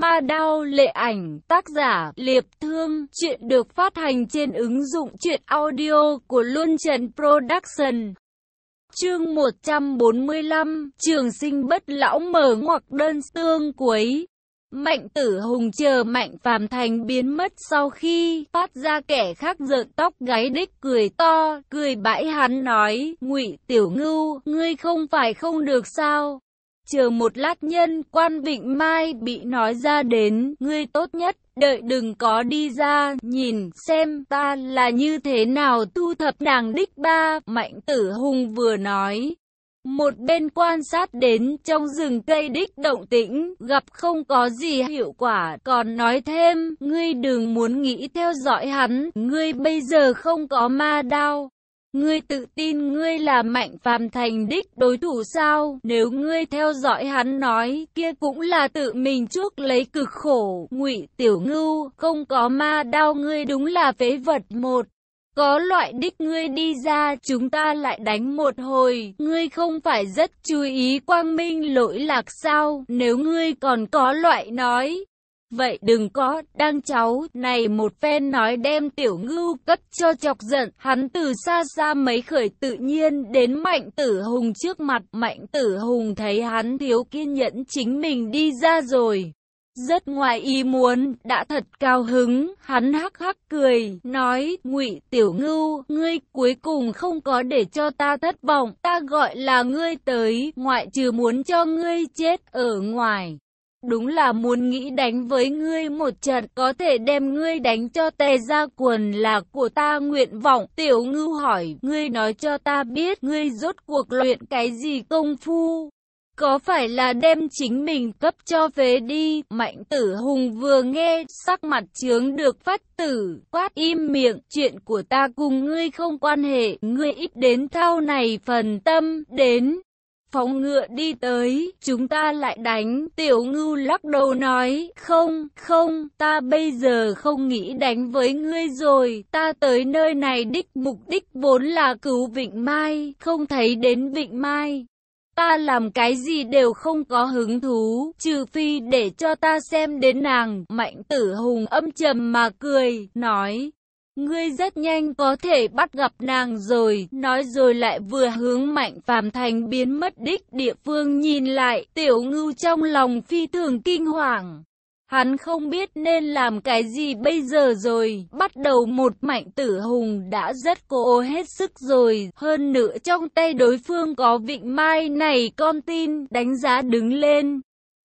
Ma Đao Lệ Ảnh, tác giả Liệp Thương, chuyện được phát hành trên ứng dụng truyện audio của Luân Trần Production. Chương 145, Trường sinh bất lão mở ngoặc đơn tương cuối. Mạnh tử hùng chờ mạnh phàm thành biến mất sau khi phát ra kẻ khác giợn tóc gáy đích cười to, cười bãi hắn nói, ngụy tiểu ngưu, ngươi không phải không được sao? Chờ một lát nhân quan Vịnh Mai bị nói ra đến, ngươi tốt nhất, đợi đừng có đi ra, nhìn xem ta là như thế nào thu thập nàng đích ba, mạnh tử hùng vừa nói. Một bên quan sát đến trong rừng cây đích động tĩnh, gặp không có gì hiệu quả, còn nói thêm, ngươi đừng muốn nghĩ theo dõi hắn, ngươi bây giờ không có ma đao. Ngươi tự tin ngươi là mạnh phàm thành đích đối thủ sao? Nếu ngươi theo dõi hắn nói, kia cũng là tự mình chuốc lấy cực khổ. Ngụy Tiểu Ngưu, không có ma đao ngươi đúng là phế vật một. Có loại đích ngươi đi ra, chúng ta lại đánh một hồi. Ngươi không phải rất chú ý quang minh lỗi lạc sao? Nếu ngươi còn có loại nói, Vậy đừng có, đang cháu, này một phen nói đem tiểu ngưu cất cho chọc giận, hắn từ xa xa mấy khởi tự nhiên đến mạnh tử hùng trước mặt, mạnh tử hùng thấy hắn thiếu kiên nhẫn chính mình đi ra rồi. Rất ngoài ý muốn, đã thật cao hứng, hắn hắc hắc cười, nói, ngụy tiểu ngưu, ngươi cuối cùng không có để cho ta thất vọng, ta gọi là ngươi tới, ngoại trừ muốn cho ngươi chết ở ngoài. Đúng là muốn nghĩ đánh với ngươi một trận, có thể đem ngươi đánh cho tè ra quần là của ta nguyện vọng. Tiểu ngư hỏi, ngươi nói cho ta biết, ngươi rốt cuộc luyện cái gì công phu? Có phải là đem chính mình cấp cho phế đi? Mạnh tử hùng vừa nghe, sắc mặt trướng được phát tử, quát im miệng, chuyện của ta cùng ngươi không quan hệ, ngươi ít đến thao này phần tâm, đến phóng ngựa đi tới, chúng ta lại đánh. Tiểu ngưu lắc đầu nói, không, không, ta bây giờ không nghĩ đánh với ngươi rồi, ta tới nơi này đích mục đích vốn là cứu Vịnh Mai, không thấy đến Vịnh Mai. Ta làm cái gì đều không có hứng thú, trừ phi để cho ta xem đến nàng. Mạnh tử hùng âm trầm mà cười, nói, Ngươi rất nhanh có thể bắt gặp nàng rồi, nói rồi lại vừa hướng mạnh phàm thành biến mất đích địa phương nhìn lại, tiểu ngưu trong lòng phi thường kinh hoàng. Hắn không biết nên làm cái gì bây giờ rồi, bắt đầu một mạnh tử hùng đã rất cố hết sức rồi, hơn nữa trong tay đối phương có vịnh mai này con tin, đánh giá đứng lên.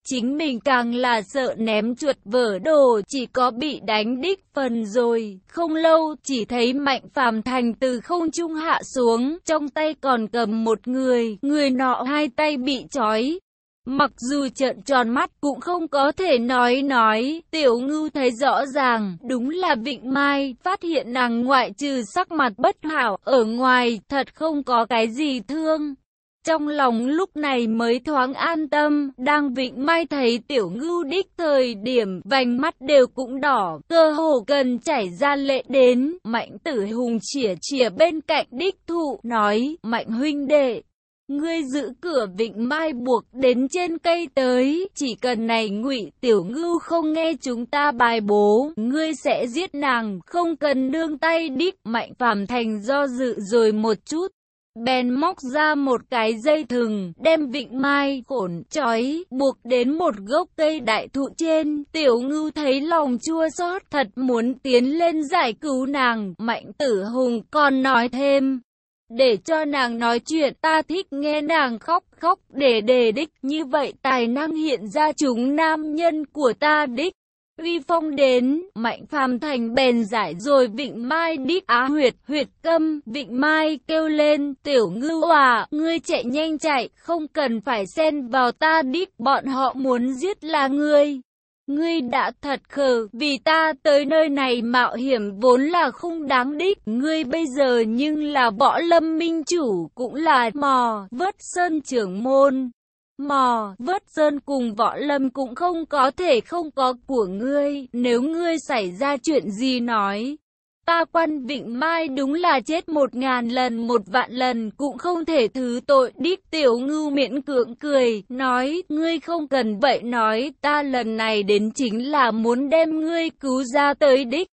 Chính mình càng là sợ ném chuột vỡ đồ chỉ có bị đánh đích phần rồi. Không lâu chỉ thấy mạnh phàm thành từ không trung hạ xuống, trong tay còn cầm một người, người nọ hai tay bị trói. Mặc dù trợn tròn mắt cũng không có thể nói nói, tiểu ngưu thấy rõ ràng, đúng là Vịnh Mai, phát hiện nàng ngoại trừ sắc mặt bất hảo, ở ngoài thật không có cái gì thương. Trong lòng lúc này mới thoáng an tâm, đang vịnh mai thấy tiểu ngưu đích thời điểm, vành mắt đều cũng đỏ, cơ hồ gần chảy ra lệ đến, mạnh tử hùng chỉa chỉa bên cạnh đích thụ, nói, mạnh huynh đệ. Ngươi giữ cửa vịnh mai buộc đến trên cây tới, chỉ cần này ngụy tiểu ngưu không nghe chúng ta bài bố, ngươi sẽ giết nàng, không cần nương tay đích, mạnh phàm thành do dự rồi một chút, bèn móc ra một cái dây thừng, đem vịnh mai, khổn, chói, buộc đến một gốc cây đại thụ trên. Tiểu ngưu thấy lòng chua xót thật muốn tiến lên giải cứu nàng, mạnh tử hùng còn nói thêm. Để cho nàng nói chuyện ta thích nghe nàng khóc khóc để đề đích như vậy tài năng hiện ra chúng nam nhân của ta đích. Uy phong đến, mạnh phàm thành bèn giải rồi vịnh mai đít á huyệt, huyệt câm, vịnh mai kêu lên, tiểu ngư hòa, ngươi chạy nhanh chạy, không cần phải xen vào ta đít, bọn họ muốn giết là ngươi. Ngươi đã thật khờ, vì ta tới nơi này mạo hiểm vốn là không đáng đích, ngươi bây giờ nhưng là võ lâm minh chủ, cũng là mò, vớt sơn trưởng môn. Mò, vớt sơn cùng võ lâm cũng không có thể không có của ngươi, nếu ngươi xảy ra chuyện gì nói. Ta quan Vịnh Mai đúng là chết một ngàn lần một vạn lần cũng không thể thứ tội đích tiểu ngưu miễn cưỡng cười, nói, ngươi không cần vậy nói, ta lần này đến chính là muốn đem ngươi cứu ra tới đích.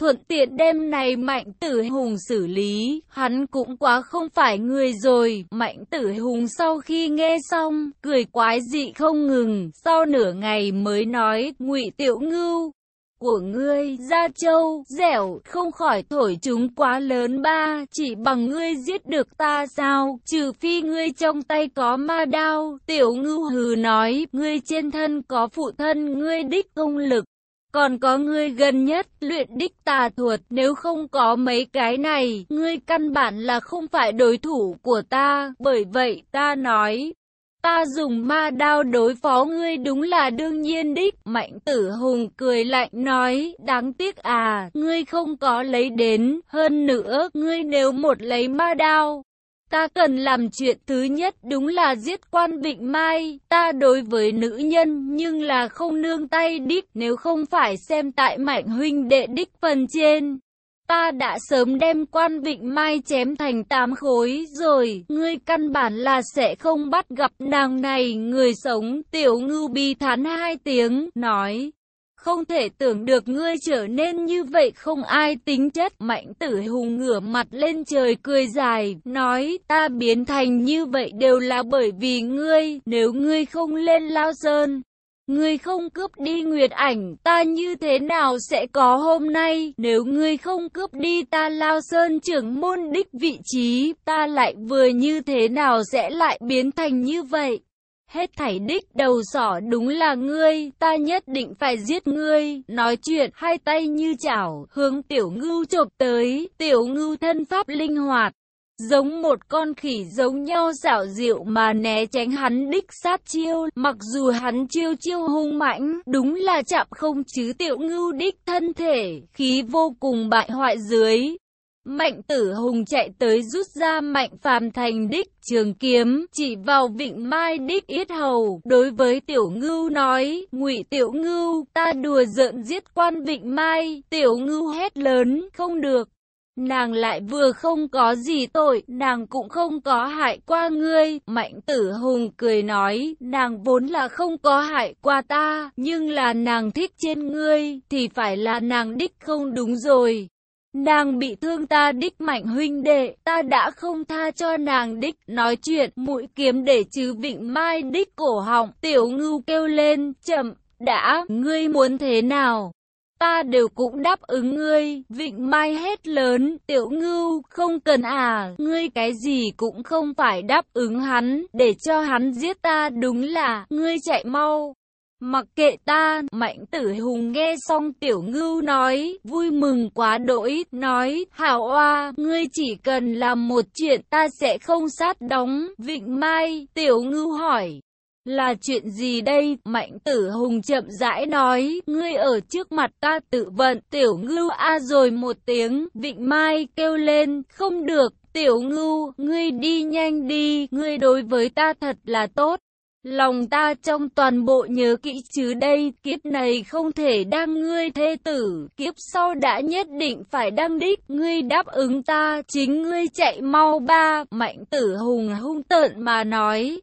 Thuận tiện đêm này Mạnh Tử Hùng xử lý, hắn cũng quá không phải người rồi. Mạnh Tử Hùng sau khi nghe xong, cười quái dị không ngừng, sau nửa ngày mới nói, ngụy Tiểu Ngưu, của ngươi, Gia Châu, dẻo, không khỏi thổi chúng quá lớn ba, chỉ bằng ngươi giết được ta sao, trừ phi ngươi trong tay có ma đao, tiểu ngưu hừ nói, ngươi trên thân có phụ thân, ngươi đích công lực. Còn có ngươi gần nhất, luyện đích tà thuật, nếu không có mấy cái này, ngươi căn bản là không phải đối thủ của ta, bởi vậy ta nói, Ta dùng ma đao đối phó ngươi đúng là đương nhiên đích. Mạnh tử hùng cười lạnh nói, đáng tiếc à, ngươi không có lấy đến. Hơn nữa, ngươi nếu một lấy ma đao, Ta cần làm chuyện thứ nhất đúng là giết quan Vịnh Mai, ta đối với nữ nhân nhưng là không nương tay đích nếu không phải xem tại mạnh huynh đệ đích phần trên. Ta đã sớm đem quan vịnh mai chém thành tám khối rồi, ngươi căn bản là sẽ không bắt gặp nàng này, người sống, tiểu ngưu bi thán hai tiếng, nói. Không thể tưởng được ngươi trở nên như vậy không ai tính chất Mạnh tử hùng ngửa mặt lên trời cười dài Nói ta biến thành như vậy đều là bởi vì ngươi Nếu ngươi không lên lao sơn Ngươi không cướp đi Nguyệt ảnh, ta như thế nào sẽ có hôm nay? Nếu ngươi không cướp đi ta lao sơn trưởng môn đích vị trí, ta lại vừa như thế nào sẽ lại biến thành như vậy? Hết thảy đích đầu sỏ đúng là ngươi, ta nhất định phải giết ngươi. Nói chuyện, hai tay như chảo, hướng tiểu ngưu chộp tới, tiểu ngưu thân pháp linh hoạt, giống một con khỉ giống nhau xảo diệu mà né tránh hắn đích sát chiêu, mặc dù hắn chiêu chiêu hung mãnh, đúng là chạm không chứ tiểu ngưu đích thân thể, khí vô cùng bại hoại dưới. Mạnh tử hùng chạy tới rút ra mạnh phàm thành đích trường kiếm, chỉ vào vịnh mai đích yết hầu, đối với tiểu ngưu nói, ngụy tiểu ngưu, ta đùa giỡn giết quan vịnh mai, tiểu ngưu hét lớn, không được. Nàng lại vừa không có gì tội, nàng cũng không có hại qua ngươi. Mạnh tử hùng cười nói, nàng vốn là không có hại qua ta, nhưng là nàng thích trên ngươi, thì phải là nàng đích không đúng rồi. Nàng bị thương ta đích mạnh huynh đệ, ta đã không tha cho nàng đích, nói chuyện, mũi kiếm để chứ vịnh mai đích cổ họng, tiểu ngưu kêu lên, chậm, đã, ngươi muốn thế nào? ta đều cũng đáp ứng ngươi, vịnh mai hết lớn, tiểu ngưu, không cần à, ngươi cái gì cũng không phải đáp ứng hắn, để cho hắn giết ta đúng là, ngươi chạy mau. Mặc kệ ta, mạnh tử hùng nghe xong tiểu ngưu nói, vui mừng quá đỗi, nói, hảo oa, ngươi chỉ cần làm một chuyện ta sẽ không sát đóng, vịnh mai, tiểu ngưu hỏi. Là chuyện gì đây? Mạnh tử hùng chậm rãi nói, ngươi ở trước mặt ta tự vận, tiểu ngưu a à rồi một tiếng, vịnh mai kêu lên, không được, tiểu ngưu, ngươi đi nhanh đi, ngươi đối với ta thật là tốt. Lòng ta trong toàn bộ nhớ kỹ chứ đây, kiếp này không thể đăng ngươi thê tử, kiếp sau đã nhất định phải đăng đích, ngươi đáp ứng ta, chính ngươi chạy mau ba, mạnh tử hùng hung tợn mà nói.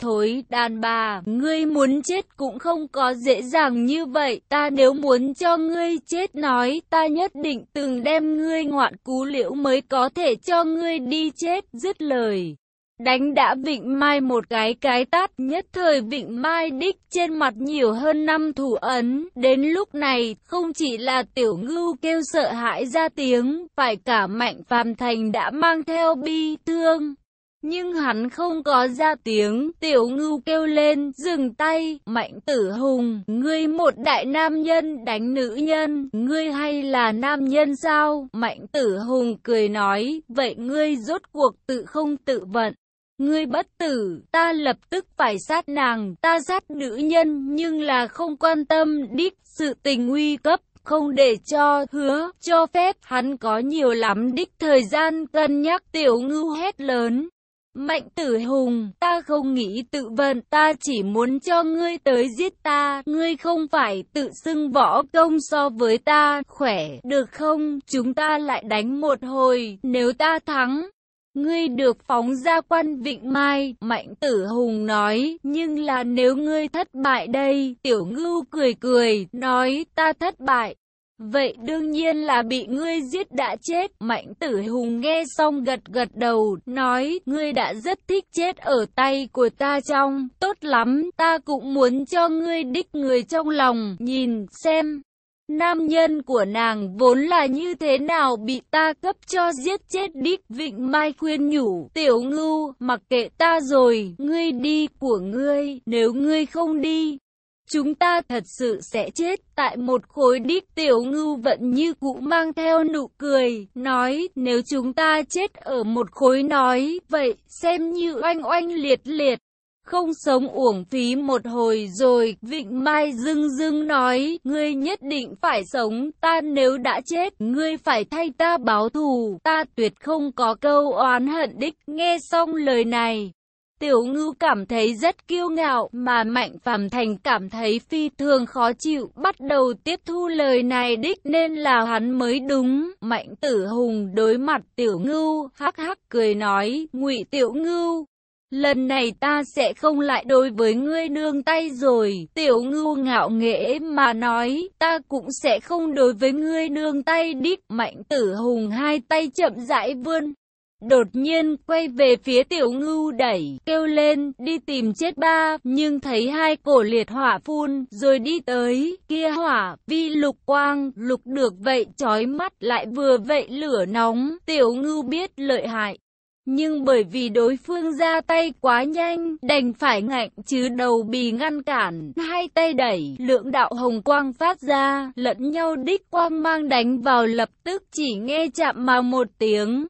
Thối, đàn bà, ngươi muốn chết cũng không có dễ dàng như vậy, ta nếu muốn cho ngươi chết nói, ta nhất định từng đem ngươi ngoạn cú liễu mới có thể cho ngươi đi chết, dứt lời. Đánh đã Vịnh Mai một cái cái tát, nhất thời Vịnh Mai đích trên mặt nhiều hơn năm thủ ấn, đến lúc này, không chỉ là tiểu ngưu kêu sợ hãi ra tiếng, phải cả mạnh phàm thành đã mang theo bi thương. Nhưng hắn không có ra tiếng, tiểu ngưu kêu lên, dừng tay, mạnh tử hùng, ngươi một đại nam nhân đánh nữ nhân, ngươi hay là nam nhân sao? Mạnh tử hùng cười nói, vậy ngươi rốt cuộc tự không tự vận. Ngươi bất tử, ta lập tức phải sát nàng, ta sát nữ nhân, nhưng là không quan tâm đích sự tình nguy cấp không để cho, hứa, cho phép, hắn có nhiều lắm đích thời gian cân nhắc tiểu ngưu hét lớn. Mạnh tử hùng, ta không nghĩ tự vận, ta chỉ muốn cho ngươi tới giết ta, ngươi không phải tự xưng võ công so với ta, khỏe, được không? Chúng ta lại đánh một hồi, nếu ta thắng. Ngươi được phóng ra quan Vịnh Mai, Mạnh Tử Hùng nói, nhưng là nếu ngươi thất bại đây, Tiểu Ngưu cười cười, nói, ta thất bại. Vậy đương nhiên là bị ngươi giết đã chết. Mạnh tử hùng nghe xong gật gật đầu, nói, ngươi đã rất thích chết ở tay của ta trong, tốt lắm, ta cũng muốn cho ngươi đích người trong lòng, nhìn, xem. Nam nhân của nàng vốn là như thế nào bị ta cấp cho giết chết đích Vịnh Mai khuyên nhủ, tiểu ngưu, mặc kệ ta rồi, ngươi đi của ngươi, nếu ngươi không đi, Chúng ta thật sự sẽ chết tại một khối đích tiểu ngưu vẫn như cũ mang theo nụ cười, nói nếu chúng ta chết ở một khối nói, vậy xem như oanh oanh liệt liệt. Không sống uổng phí một hồi rồi, Vịnh Mai dưng dưng nói, ngươi nhất định phải sống, ta nếu đã chết, ngươi phải thay ta báo thù, ta tuyệt không có câu oán hận đích, nghe xong lời này. Tiểu ngưu cảm thấy rất kiêu ngạo mà Mạnh Phàm Thành cảm thấy phi thường khó chịu bắt đầu tiếp thu lời này đích nên là hắn mới đúng. Mạnh tử hùng đối mặt tiểu ngưu hắc hắc cười nói ngụy tiểu ngưu. Lần này ta sẽ không lại đối với ngươi nương tay rồi, tiểu ngưu ngạo nghễ mà nói, ta cũng sẽ không đối với ngươi nương tay đích, mạnh tử hùng hai tay chậm rãi vươn, Đột nhiên quay về phía tiểu ngưu đẩy, kêu lên, đi tìm chết ba, nhưng thấy hai cổ liệt hỏa phun, rồi đi tới, kia hỏa, vi lục quang, lục được vậy chói mắt lại vừa vậy lửa nóng, tiểu ngưu biết lợi hại. Nhưng bởi vì đối phương ra tay quá nhanh, đành phải ngạnh chứ đầu bì ngăn cản, hai tay đẩy, lượng đạo hồng quang phát ra, lẫn nhau đích quang mang đánh vào lập tức chỉ nghe chạm mà một tiếng.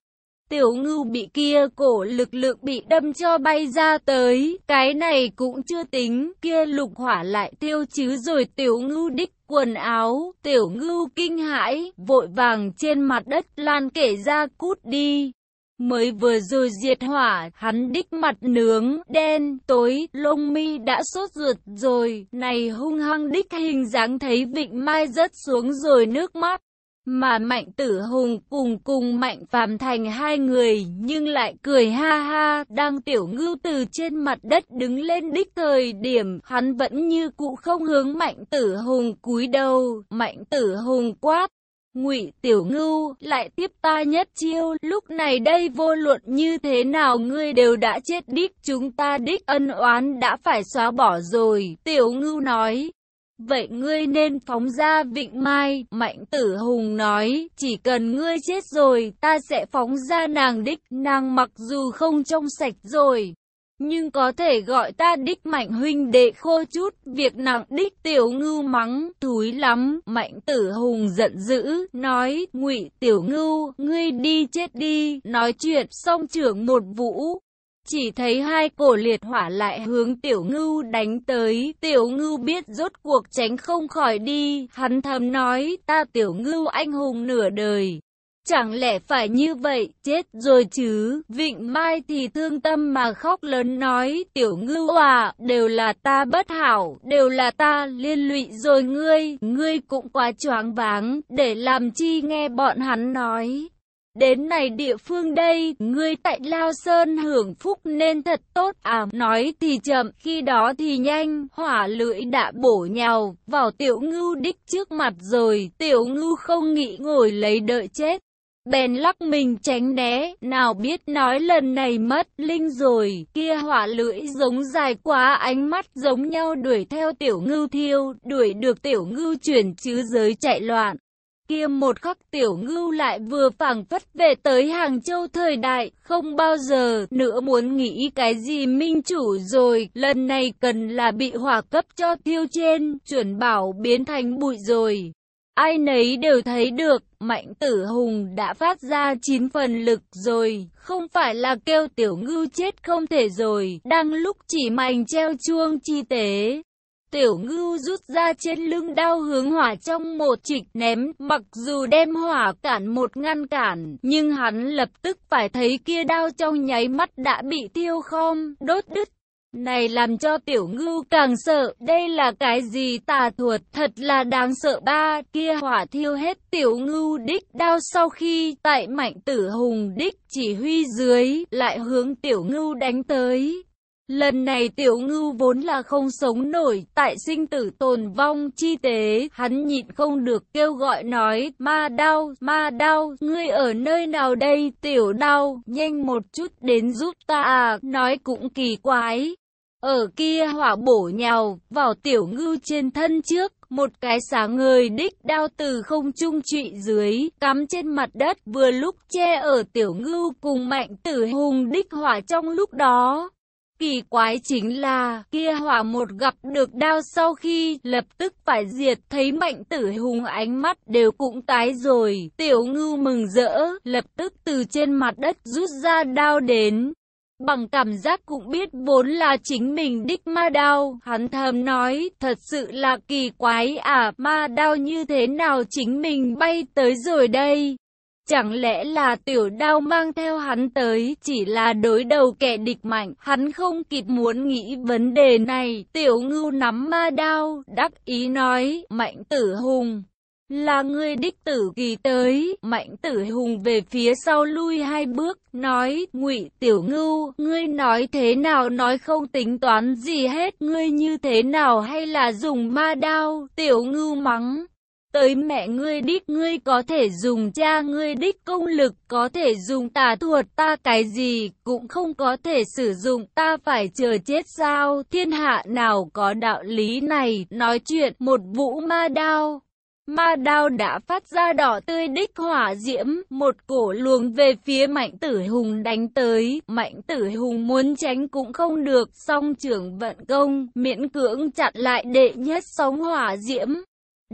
Tiểu ngưu bị kia cổ lực lượng bị đâm cho bay ra tới, cái này cũng chưa tính, kia lục hỏa lại tiêu chứ rồi tiểu ngưu đích quần áo, tiểu ngưu kinh hãi, vội vàng trên mặt đất lan kể ra cút đi. Mới vừa rồi diệt hỏa, hắn đích mặt nướng, đen, tối, lông mi đã sốt ruột rồi, này hung hăng đích hình dáng thấy vịnh mai rớt xuống rồi nước mắt. Mà Mạnh Tử Hùng cùng cùng Mạnh Phàm Thành hai người nhưng lại cười ha ha, đang tiểu ngưu từ trên mặt đất đứng lên đích thời điểm, hắn vẫn như cũ không hướng Mạnh Tử Hùng cúi đầu, Mạnh Tử Hùng quát. Ngụy Tiểu Ngưu lại tiếp ta nhất chiêu, lúc này đây vô luận như thế nào ngươi đều đã chết đích, chúng ta đích ân oán đã phải xóa bỏ rồi. Tiểu Ngưu nói, Vậy ngươi nên phóng ra Vịnh Mai, Mạnh Tử Hùng nói, chỉ cần ngươi chết rồi, ta sẽ phóng ra nàng đích, nàng mặc dù không trong sạch rồi. Nhưng có thể gọi ta đích mạnh huynh đệ khô chút, việc nặng đích tiểu ngưu mắng, thúi lắm, mạnh tử hùng giận dữ, nói, ngụy tiểu ngưu, ngươi đi chết đi, nói chuyện xong trưởng một vũ, chỉ thấy hai cổ liệt hỏa lại hướng tiểu ngưu đánh tới, tiểu ngưu biết rốt cuộc tránh không khỏi đi, hắn thầm nói, ta tiểu ngưu anh hùng nửa đời. Chẳng lẽ phải như vậy, chết rồi chứ, Vịnh Mai thì thương tâm mà khóc lớn nói, tiểu ngưu à, đều là ta bất hảo, đều là ta liên lụy rồi ngươi, ngươi cũng quá choáng váng, để làm chi nghe bọn hắn nói. Đến này địa phương đây, ngươi tại Lao Sơn hưởng phúc nên thật tốt à, nói thì chậm, khi đó thì nhanh, hỏa lưỡi đã bổ nhào vào tiểu ngưu đích trước mặt rồi, tiểu ngưu không nghĩ ngồi lấy đợi chết. Bèn lắc mình tránh né, nào biết nói lần này mất linh rồi, kia hỏa lưỡi giống dài quá ánh mắt giống nhau đuổi theo tiểu ngưu thiêu, đuổi được tiểu ngưu chuyển chứ giới chạy loạn. Kia một khắc tiểu ngưu lại vừa phảng phất về tới Hàng Châu thời đại, không bao giờ nữa muốn nghĩ cái gì minh chủ rồi, lần này cần là bị hỏa cấp cho thiêu trên, chuẩn bảo biến thành bụi rồi. Ai nấy đều thấy được, mạnh tử hùng đã phát ra 9 phần lực rồi, không phải là kêu tiểu ngư chết không thể rồi, đang lúc chỉ mạnh treo chuông chi tế. Tiểu ngư rút ra trên lưng đao hướng hỏa trong một trịch ném, mặc dù đem hỏa cản một ngăn cản, nhưng hắn lập tức phải thấy kia đao trong nháy mắt đã bị tiêu khom, đốt đứt. Này làm cho tiểu ngưu càng sợ, đây là cái gì tà thuật, thật là đáng sợ ba, kia hỏa thiêu hết tiểu ngưu đích đao sau khi, tại mạnh tử hùng đích chỉ huy dưới, lại hướng tiểu ngưu đánh tới. Lần này tiểu ngưu vốn là không sống nổi, tại sinh tử tồn vong chi tế, hắn nhịn không được kêu gọi nói, ma đau, ma đau, ngươi ở nơi nào đây, tiểu đau, nhanh một chút đến giúp ta à, nói cũng kỳ quái. Ở kia hỏa bổ nhào vào tiểu ngưu trên thân trước, một cái sáng người đích đao từ không trung trụy dưới, cắm trên mặt đất vừa lúc che ở tiểu ngưu cùng mạnh tử hùng đích hỏa trong lúc đó. Kỳ quái chính là, kia hỏa một gặp được đao sau khi lập tức phải diệt thấy mạnh tử hùng ánh mắt đều cũng tái rồi. Tiểu ngưu mừng rỡ, lập tức từ trên mặt đất rút ra đao đến. Bằng cảm giác cũng biết vốn là chính mình đích ma đao, hắn thầm nói, thật sự là kỳ quái à, ma đao như thế nào chính mình bay tới rồi đây. Chẳng lẽ là tiểu đao mang theo hắn tới, chỉ là đối đầu kẻ địch mạnh, hắn không kịp muốn nghĩ vấn đề này, tiểu ngưu nắm ma đao, đắc ý nói, mạnh tử hùng. Là người đích tử kỳ tới, mạnh tử hùng về phía sau lui hai bước, nói, ngụy tiểu ngưu, ngươi nói thế nào? Nói không tính toán gì hết, ngươi như thế nào hay là dùng ma đao, tiểu ngưu mắng, Tới mẹ ngươi đích ngươi có thể dùng cha ngươi đích công lực, có thể dùng tà thuật ta cái gì, cũng không có thể sử dụng ta phải chờ chết sao, thiên hạ nào có đạo lý này, nói chuyện một vũ ma đao. Ma đao đã phát ra đỏ tươi đích hỏa diễm, một cổ luồng về phía mạnh tử hùng đánh tới, mạnh tử hùng muốn tránh cũng không được, song trưởng vận công, miễn cưỡng chặn lại đệ nhất sóng hỏa diễm.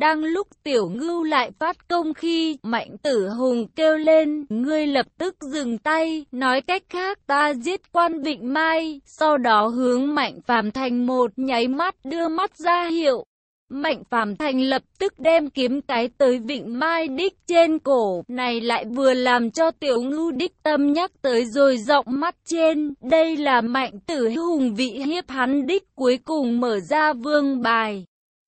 Đang lúc tiểu ngưu lại phát công khi mạnh tử hùng kêu lên, ngươi lập tức dừng tay, nói cách khác ta giết quan Vịnh Mai, sau đó hướng mạnh phàm thành một nháy mắt đưa mắt ra hiệu. Mạnh phàm thành lập tức đem kiếm cái tới Vịnh Mai đích trên cổ, này lại vừa làm cho tiểu ngưu đích tâm nhắc tới rồi rộng mắt trên, đây là mạnh tử hùng vị hiếp hắn đích cuối cùng mở ra vương bài.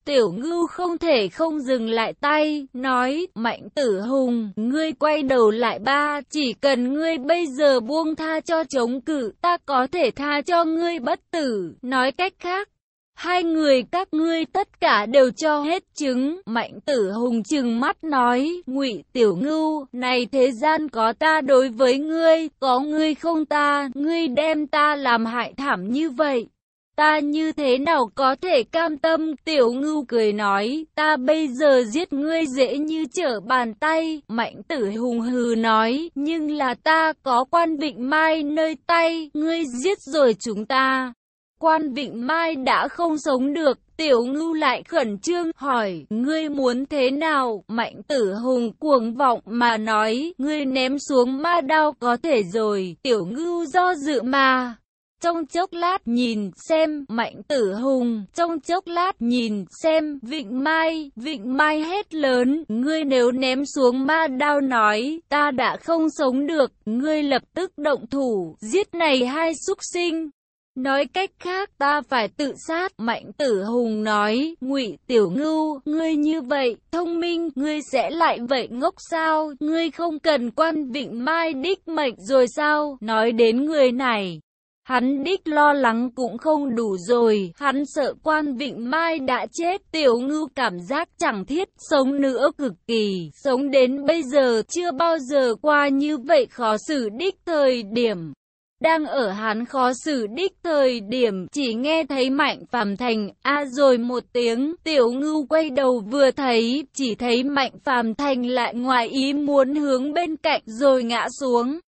Tiểu ngưu không thể không dừng lại tay, nói, mạnh tử hùng, ngươi quay đầu lại ba, chỉ cần ngươi bây giờ buông tha cho chống cự, ta có thể tha cho ngươi bất tử, nói cách khác. Hai người các ngươi tất cả đều cho hết chứng, mạnh tử hùng chừng mắt nói, ngụy tiểu ngưu, này thế gian có ta đối với ngươi, có ngươi không ta, ngươi đem ta làm hại thảm như vậy. Ta như thế nào có thể cam tâm, tiểu ngưu cười nói, ta bây giờ giết ngươi dễ như trở bàn tay, mạnh tử hùng hừ nói, nhưng là ta có quan vịnh mai nơi tay, ngươi giết rồi chúng ta. Quan vịnh mai đã không sống được, tiểu ngưu lại khẩn trương hỏi, ngươi muốn thế nào, mạnh tử hùng cuồng vọng mà nói, ngươi ném xuống ma đao có thể rồi, tiểu ngưu do dự mà. Trong chốc lát nhìn xem mạnh tử hùng, trong chốc lát nhìn xem vịnh mai, vịnh mai hết lớn, ngươi nếu ném xuống ma đao nói, ta đã không sống được, ngươi lập tức động thủ, giết này hai súc sinh. Nói cách khác ta phải tự sát, mạnh tử hùng nói, ngụy tiểu ngưu, ngươi như vậy, thông minh, ngươi sẽ lại vậy ngốc sao, ngươi không cần quan vịnh mai đích mệnh rồi sao, nói đến người này. Hắn đích lo lắng cũng không đủ rồi, hắn sợ quan Vịnh Mai đã chết, tiểu ngư cảm giác chẳng thiết, sống nữa cực kỳ, sống đến bây giờ chưa bao giờ qua như vậy khó xử đích thời điểm. Đang ở hắn khó xử đích thời điểm, chỉ nghe thấy mạnh phàm thành, a rồi một tiếng, tiểu ngưu quay đầu vừa thấy, chỉ thấy mạnh phàm thành lại ngoài ý muốn hướng bên cạnh rồi ngã xuống.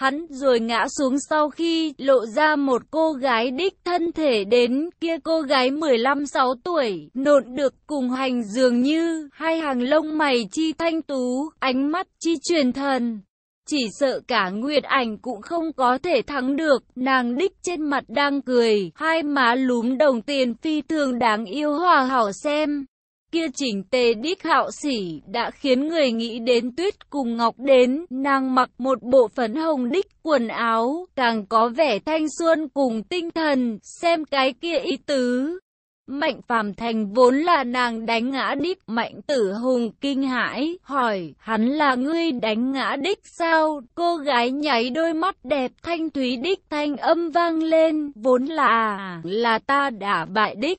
Hắn rồi ngã xuống sau khi lộ ra một cô gái đích thân thể đến kia cô gái 15-6 tuổi, nộn được cùng hành dường như hai hàng lông mày chi thanh tú, ánh mắt chi truyền thần. chỉ sợ cả Nguyệt Ảnh cũng không có thể thắng được. Nàng đích trên mặt đang cười, hai má lúm đồng tiền phi thường đáng yêu hòa hảo xem. Kia chỉnh tề đích hạo sỉ đã khiến người nghĩ đến tuyết cùng ngọc đến, nàng mặc một bộ phấn hồng đích quần áo, càng có vẻ thanh xuân cùng tinh thần, xem cái kia ý tứ. Mạnh phàm thành vốn là nàng đánh ngã đích, mạnh tử hùng kinh hãi, hỏi, hắn là ngươi đánh ngã đích sao? Cô gái nháy đôi mắt đẹp thanh thúy đích thanh âm vang lên, vốn là, là ta đã bại đích.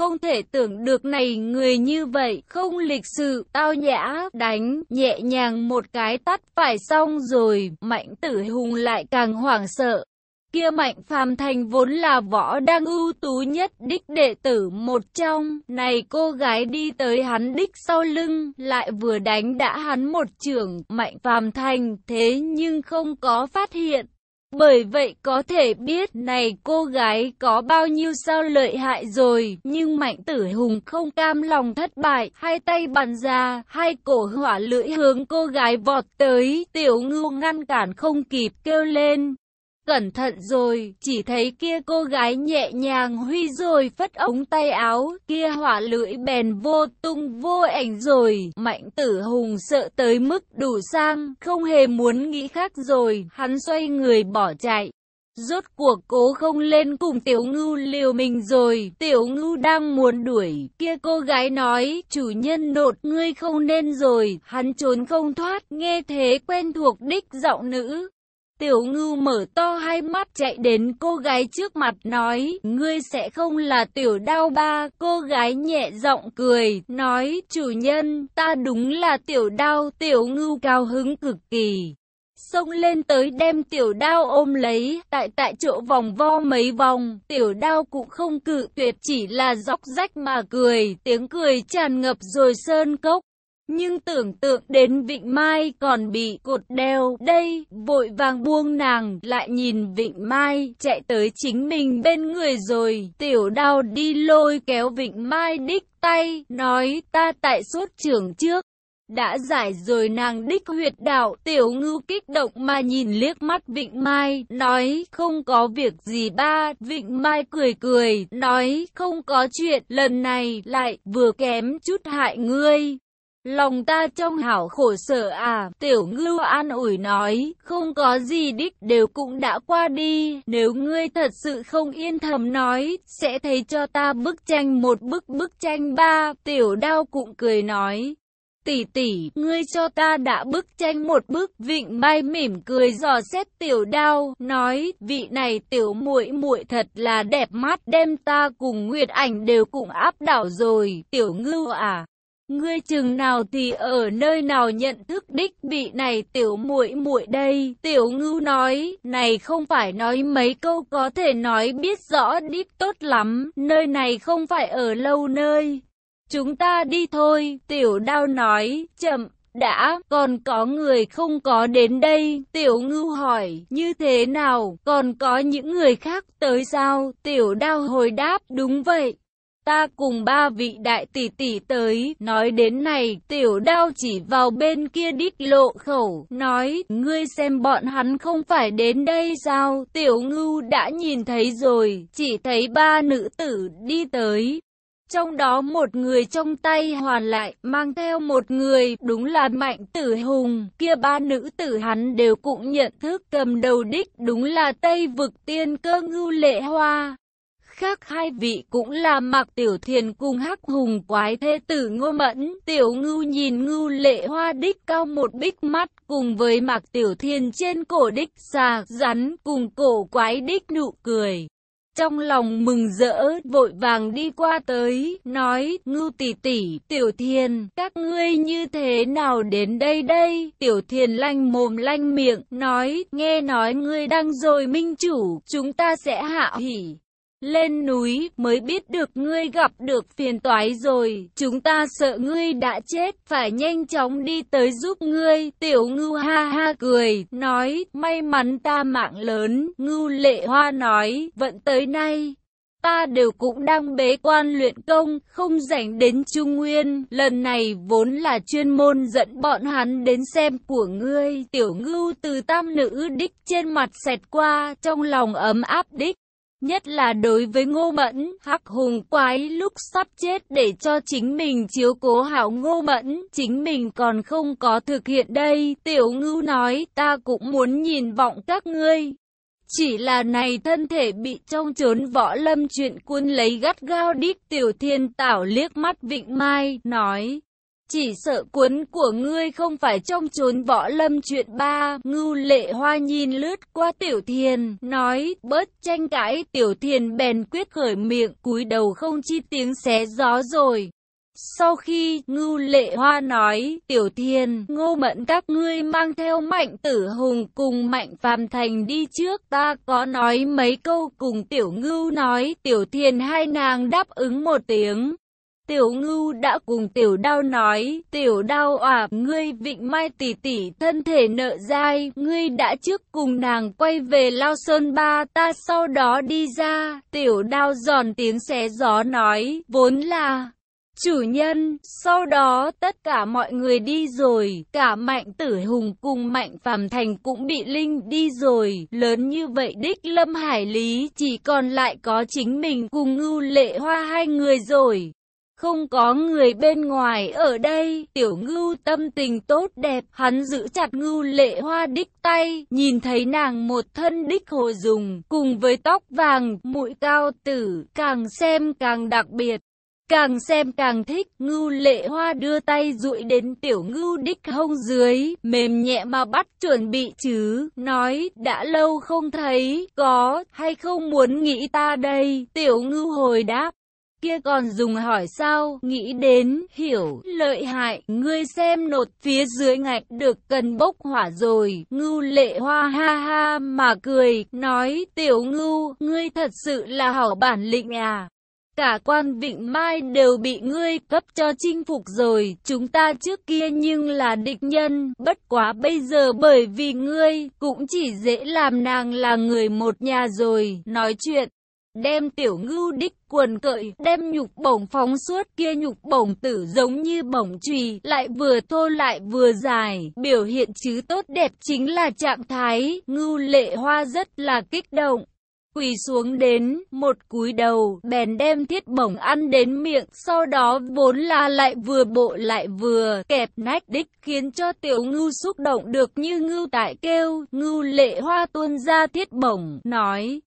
Không thể tưởng được này người như vậy, không lịch sự, tao nhã, đánh, nhẹ nhàng một cái tắt phải xong rồi, mạnh tử hùng lại càng hoảng sợ. Kia mạnh phàm thành vốn là võ đang ưu tú nhất đích đệ tử một trong, này cô gái đi tới hắn đích sau lưng, lại vừa đánh đã hắn một trưởng, mạnh phàm thành, thế nhưng không có phát hiện. Bởi vậy có thể biết này cô gái có bao nhiêu sao lợi hại rồi, nhưng mạnh tử hùng không cam lòng thất bại, hai tay bắn ra, hai cổ hỏa lưỡi hướng cô gái vọt tới, tiểu ngưu ngăn cản không kịp kêu lên. Cẩn thận rồi, chỉ thấy kia cô gái nhẹ nhàng huy rồi phất ống tay áo, kia hỏa lưỡi bèn vô tung vô ảnh rồi, mạnh tử hùng sợ tới mức đủ sang, không hề muốn nghĩ khác rồi, hắn xoay người bỏ chạy. Rốt cuộc cố không lên cùng tiểu ngưu liều mình rồi, tiểu ngưu đang muốn đuổi, kia cô gái nói, chủ nhân nột ngươi không nên rồi, hắn trốn không thoát, nghe thế quen thuộc đích giọng nữ, Tiểu ngưu mở to hai mắt chạy đến cô gái trước mặt nói, ngươi sẽ không là tiểu đao ba. Cô gái nhẹ giọng cười, nói, chủ nhân, ta đúng là tiểu đao. Tiểu ngưu cao hứng cực kỳ. Xông lên tới đem tiểu đao ôm lấy, tại tại chỗ vòng vo mấy vòng, tiểu đao cũng không cự tuyệt chỉ là dốc rách mà cười, tiếng cười tràn ngập rồi sơn cốc. Nhưng tưởng tượng đến Vịnh Mai còn bị cột đeo, đây, vội vàng buông nàng, lại nhìn Vịnh Mai, chạy tới chính mình bên người rồi, tiểu đao đi lôi kéo Vịnh Mai đích tay, nói ta tại suốt trường trước. Đã giải rồi nàng đích huyệt đạo, tiểu ngưu kích động mà nhìn liếc mắt Vịnh Mai, nói không có việc gì ba, Vịnh Mai cười cười, nói không có chuyện, lần này lại vừa kém chút hại ngươi. Lòng ta trong hảo khổ sở à, tiểu ngưu an ủi nói, không có gì đích đều cũng đã qua đi, nếu ngươi thật sự không yên thầm nói, sẽ thấy cho ta bức tranh một bức bức tranh ba, tiểu đao cũng cười nói. Tỷ tỷ, ngươi cho ta đã bức tranh một bức, vịnh mai mỉm cười dò xét tiểu đao, nói, vị này tiểu muội muội thật là đẹp mắt, đem ta cùng Nguyệt ảnh đều cũng áp đảo rồi, tiểu ngưu à. Ngươi chừng nào thì ở nơi nào nhận thức đích vị này tiểu muội muội đây, tiểu ngưu nói, này không phải nói mấy câu có thể nói biết rõ đích tốt lắm, nơi này không phải ở lâu nơi. Chúng ta đi thôi, tiểu đao nói, chậm, đã, còn có người không có đến đây, tiểu ngưu hỏi, như thế nào, còn có những người khác tới sao, tiểu đao hồi đáp, đúng vậy. Ta cùng ba vị đại tỷ tỷ tới, nói đến này, tiểu đao chỉ vào bên kia đích lộ khẩu, nói, ngươi xem bọn hắn không phải đến đây sao, tiểu ngưu đã nhìn thấy rồi, chỉ thấy ba nữ tử đi tới. Trong đó một người trong tay hoàn lại, mang theo một người, đúng là mạnh tử hùng, kia ba nữ tử hắn đều cũng nhận thức cầm đầu đích, đúng là Tây vực tiên cơ ngưu lệ hoa khác hai vị cũng là mặc tiểu thiền cùng hắc hùng quái thế tử ngô mẫn. Tiểu ngưu nhìn ngưu lệ hoa đích cao một bích mắt cùng với mặc tiểu thiền trên cổ đích xà rắn cùng cổ quái đích nụ cười. Trong lòng mừng rỡ, vội vàng đi qua tới, nói, ngưu tỷ tỷ, tiểu thiền, các ngươi như thế nào đến đây đây? Tiểu thiền lanh mồm lanh miệng, nói, nghe nói ngươi đang rồi minh chủ, chúng ta sẽ hạ hỉ. Lên núi mới biết được ngươi gặp được phiền toái rồi, chúng ta sợ ngươi đã chết, phải nhanh chóng đi tới giúp ngươi. Tiểu ngưu ha ha cười, nói, may mắn ta mạng lớn, ngưu lệ hoa nói, vẫn tới nay. ta đều cũng đang bế quan luyện công, không rảnh đến Trung Nguyên, lần này vốn là chuyên môn dẫn bọn hắn đến xem của ngươi, tiểu ngưu từ tam nữ đích trên mặt xẹt qua, trong lòng ấm áp đích. Nhất là đối với ngô mẫn, hắc hùng quái lúc sắp chết để cho chính mình chiếu cố hảo ngô mẫn, chính mình còn không có thực hiện đây, tiểu ngưu nói ta cũng muốn nhìn vọng các ngươi. Chỉ là này thân thể bị trong trốn võ lâm chuyện quân lấy gắt gao đích tiểu thiên tảo liếc mắt vịnh mai, nói. Chỉ sợ cuốn của ngươi không phải trong chốn võ lâm chuyện ba, ngưu lệ hoa nhìn lướt qua tiểu thiền, nói, bớt tranh cãi, tiểu thiền bèn quyết khởi miệng, cúi đầu không chi tiếng xé gió rồi. Sau khi ngưu lệ hoa nói, tiểu thiền, ngô mẫn các ngươi mang theo mạnh tử hùng cùng mạnh phàm thành đi trước, ta có nói mấy câu cùng tiểu ngưu nói, tiểu thiền hai nàng đáp ứng một tiếng. Tiểu ngưu đã cùng tiểu đao nói, tiểu đao à, ngươi vịnh mai tỷ tỷ thân thể nợ dai, ngươi đã trước cùng nàng quay về Lao Sơn Ba, ta sau đó đi ra, tiểu đao giòn tiếng xé gió nói, vốn là... Chủ nhân, sau đó tất cả mọi người đi rồi, cả mạnh tử hùng cùng mạnh phàm thành cũng bị linh đi rồi, lớn như vậy đích lâm hải lý chỉ còn lại có chính mình cùng ngưu lệ hoa hai người rồi. Không có người bên ngoài ở đây, tiểu ngưu tâm tình tốt đẹp, hắn giữ chặt ngưu lệ hoa đích tay, nhìn thấy nàng một thân đích hồ dùng, cùng với tóc vàng, mũi cao tử, càng xem càng đặc biệt. Càng xem càng thích, ngưu lệ hoa đưa tay duỗi đến tiểu ngưu đích hông dưới, mềm nhẹ mà bắt chuẩn bị chứ, nói, đã lâu không thấy, có, hay không muốn nghĩ ta đây, tiểu ngưu hồi đáp. Kia còn dùng hỏi sao, nghĩ đến, hiểu, lợi hại, ngươi xem nột phía dưới ngạch được cần bốc hỏa rồi, ngưu lệ hoa ha ha mà cười, nói, tiểu ngưu, ngươi thật sự là hảo bản lĩnh à. Cả quan Vịnh Mai đều bị ngươi cấp cho chinh phục rồi, chúng ta trước kia nhưng là địch nhân, bất quá bây giờ bởi vì ngươi, cũng chỉ dễ làm nàng là người một nhà rồi, nói chuyện. Đem tiểu ngưu đích quần cợi, đem nhục bổng phóng suốt kia nhục bổng tử giống như bổng trùy, lại vừa thô lại vừa dài, biểu hiện chứ tốt đẹp chính là trạng thái, ngưu lệ hoa rất là kích động quỳ xuống đến, một cúi đầu, bèn đem thiết bổng ăn đến miệng, sau đó vốn là lại vừa bộ lại vừa kẹp nách đích khiến cho tiểu ngưu xúc động được như ngưu tại kêu, ngưu lệ hoa tuôn ra thiết bổng, nói.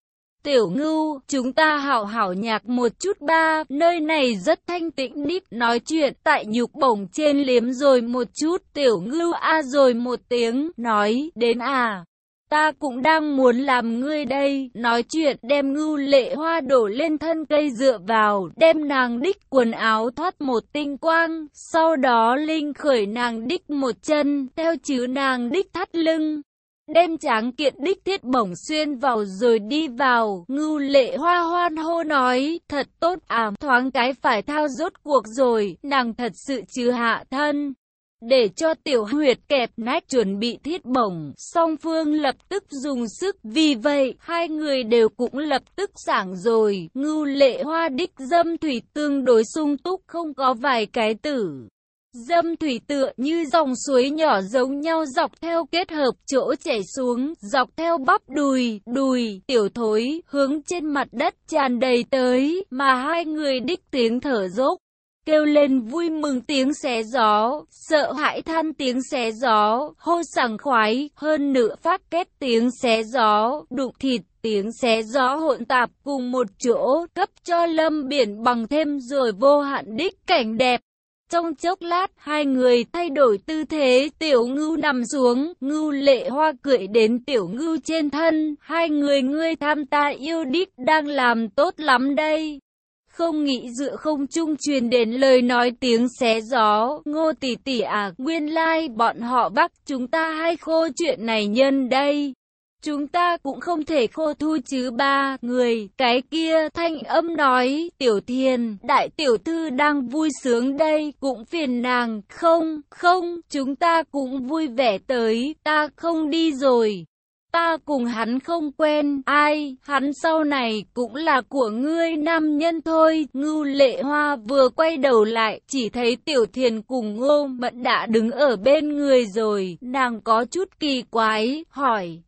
Tiểu ngưu, chúng ta hảo hảo nhạc một chút ba, nơi này rất thanh tĩnh đích, nói chuyện tại nhục bổng trên liếm rồi một chút, tiểu ngưu a rồi một tiếng, nói, đến à. Ta cũng đang muốn làm ngươi đây, nói chuyện đem ngưu lệ hoa đổ lên thân cây dựa vào, đem nàng đích quần áo thoát một tinh quang, sau đó linh khởi nàng đích một chân, theo chứ nàng đích thắt lưng. Đem tráng kiện đích thiết bổng xuyên vào rồi đi vào, ngưu lệ hoa hoan hô nói, thật tốt ảm thoáng cái phải thao rốt cuộc rồi, nàng thật sự chứ hạ thân. Để cho tiểu huyệt kẹp nách chuẩn bị thiết bổng, song phương lập tức dùng sức, vì vậy hai người đều cũng lập tức sảng rồi, ngưu lệ hoa đích dâm thủy tương đối sung túc không có vài cái tử. Dâm thủy tựa như dòng suối nhỏ giống nhau dọc theo kết hợp chỗ chảy xuống, dọc theo bắp đùi, đùi, tiểu thối, hướng trên mặt đất tràn đầy tới, mà hai người đích tiếng thở dốc kêu lên vui mừng tiếng xé gió, sợ hãi than tiếng xé gió, hô sảng khoái, hơn nữa phát kết tiếng xé gió, đụng thịt tiếng xé gió hỗn tạp cùng một chỗ, cấp cho lâm biển bằng thêm rồi vô hạn đích cảnh đẹp. Trong chốc lát, hai người thay đổi tư thế, tiểu ngưu nằm xuống, ngưu lệ hoa cười đến tiểu ngưu trên thân, hai người ngươi tham ta yêu đích đang làm tốt lắm đây. Không nghĩ dựa không trung truyền đến lời nói tiếng xé gió, ngô tỷ tỷ à, nguyên lai like, bọn họ bắt chúng ta hay khô chuyện này nhân đây. Chúng ta cũng không thể khô thu chứ ba người, cái kia thanh âm nói, tiểu thiền đại tiểu thư đang vui sướng đây, cũng phiền nàng, không, không, chúng ta cũng vui vẻ tới, ta không đi rồi. ta cùng hắn không quen, ai, hắn sau này cũng là của ngươi nam nhân thôi. Ngưu lệ hoa vừa quay đầu lại, chỉ thấy tiểu thiền cùng ngô mẫn đã đứng ở bên người rồi, nàng có chút kỳ quái, hỏi.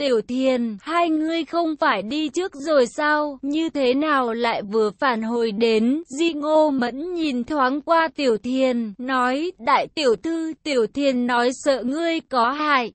Tiểu Thiền, hai ngươi không phải đi trước rồi sao? Như thế nào lại vừa phản hồi đến? Di Ngô Mẫn nhìn thoáng qua Tiểu Thiền, nói, Đại Tiểu Thư, Tiểu Thiền nói sợ ngươi có hại.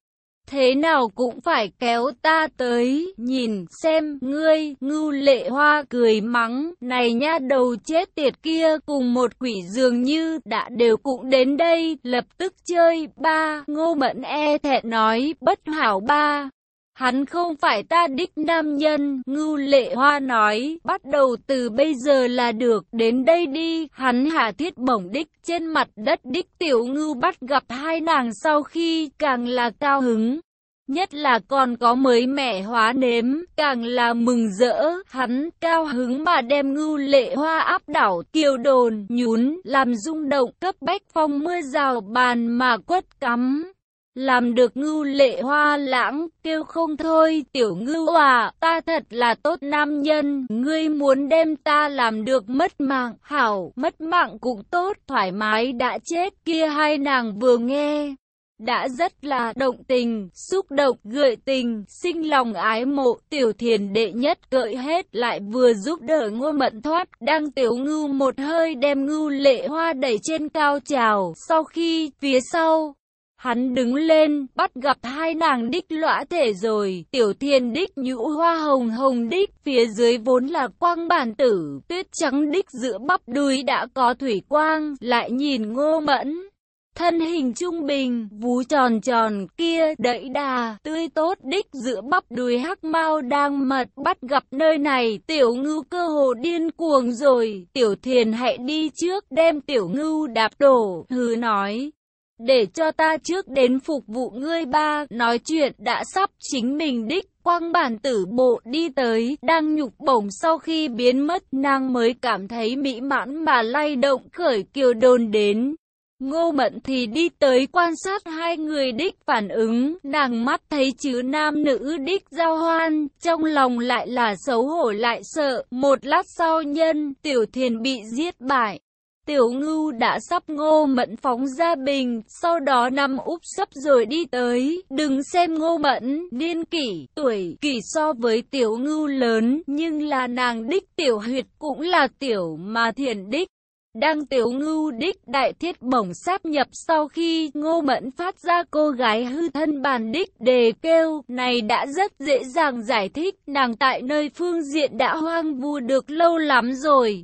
Thế nào cũng phải kéo ta tới, nhìn, xem, ngươi, ngưu lệ hoa cười mắng, này nha đầu chết tiệt kia, cùng một quỷ dường như, đã đều cũng đến đây, lập tức chơi, ba, ngô mẫn e thẹn nói, bất hảo ba. Hắn không phải ta đích nam nhân, ngưu lệ hoa nói, bắt đầu từ bây giờ là được, đến đây đi, hắn hạ thiết bổng đích, trên mặt đất đích tiểu ngưu bắt gặp hai nàng sau khi, càng là cao hứng. Nhất là còn có mới mẻ hóa nếm, càng là mừng rỡ, hắn cao hứng mà đem ngưu lệ hoa áp đảo, kiều đồn, nhún, làm rung động, cấp bách phong mưa rào bàn mà quất cắm. Làm được ngưu lệ hoa lãng, kêu không thôi, tiểu ngưu à, ta thật là tốt nam nhân, ngươi muốn đem ta làm được mất mạng, hảo, mất mạng cũng tốt, thoải mái đã chết, kia hai nàng vừa nghe. Đã rất là động tình, xúc động, gợi tình, sinh lòng ái mộ, tiểu thiền đệ nhất gợi hết lại vừa giúp đỡ ngô mận thoát, đang tiểu ngưu một hơi đem ngưu lệ hoa đẩy trên cao trào, sau khi, phía sau, Hắn đứng lên, bắt gặp hai nàng đích lõa thể rồi, tiểu thiên đích nhũ hoa hồng hồng đích, phía dưới vốn là quang bản tử, tuyết trắng đích giữa bắp đùi đã có thủy quang, lại nhìn ngô mẫn. Thân hình trung bình, vú tròn tròn kia, đẩy đà, tươi tốt đích giữa bắp đùi hắc mau đang mật, bắt gặp nơi này, tiểu ngưu cơ hồ điên cuồng rồi, tiểu thiền hãy đi trước đem tiểu ngưu đạp đổ, hứ nói, để cho ta trước đến phục vụ ngươi ba, nói chuyện đã sắp chính mình đích, quang bản tử bộ đi tới, đang nhục bổng sau khi biến mất, nàng mới cảm thấy mỹ mãn mà lay động khởi kiều đồn đến. Ngô Mận thì đi tới quan sát hai người đích phản ứng, nàng mắt thấy chứ nam nữ đích giao hoan, trong lòng lại là xấu hổ lại sợ, một lát sau nhân, tiểu thiền bị giết bại. Tiểu ngưu đã sắp ngô mẫn phóng ra bình, sau đó nằm úp sấp rồi đi tới, đừng xem ngô mẫn, niên kỷ, tuổi, kỷ so với tiểu ngưu lớn, nhưng là nàng đích tiểu huyệt cũng là tiểu mà thiền đích. Đang tiểu ngưu đích đại thiết bổng sáp nhập sau khi ngô mẫn phát ra cô gái hư thân bàn đích đề kêu, này đã rất dễ dàng giải thích, nàng tại nơi phương diện đã hoang vu được lâu lắm rồi.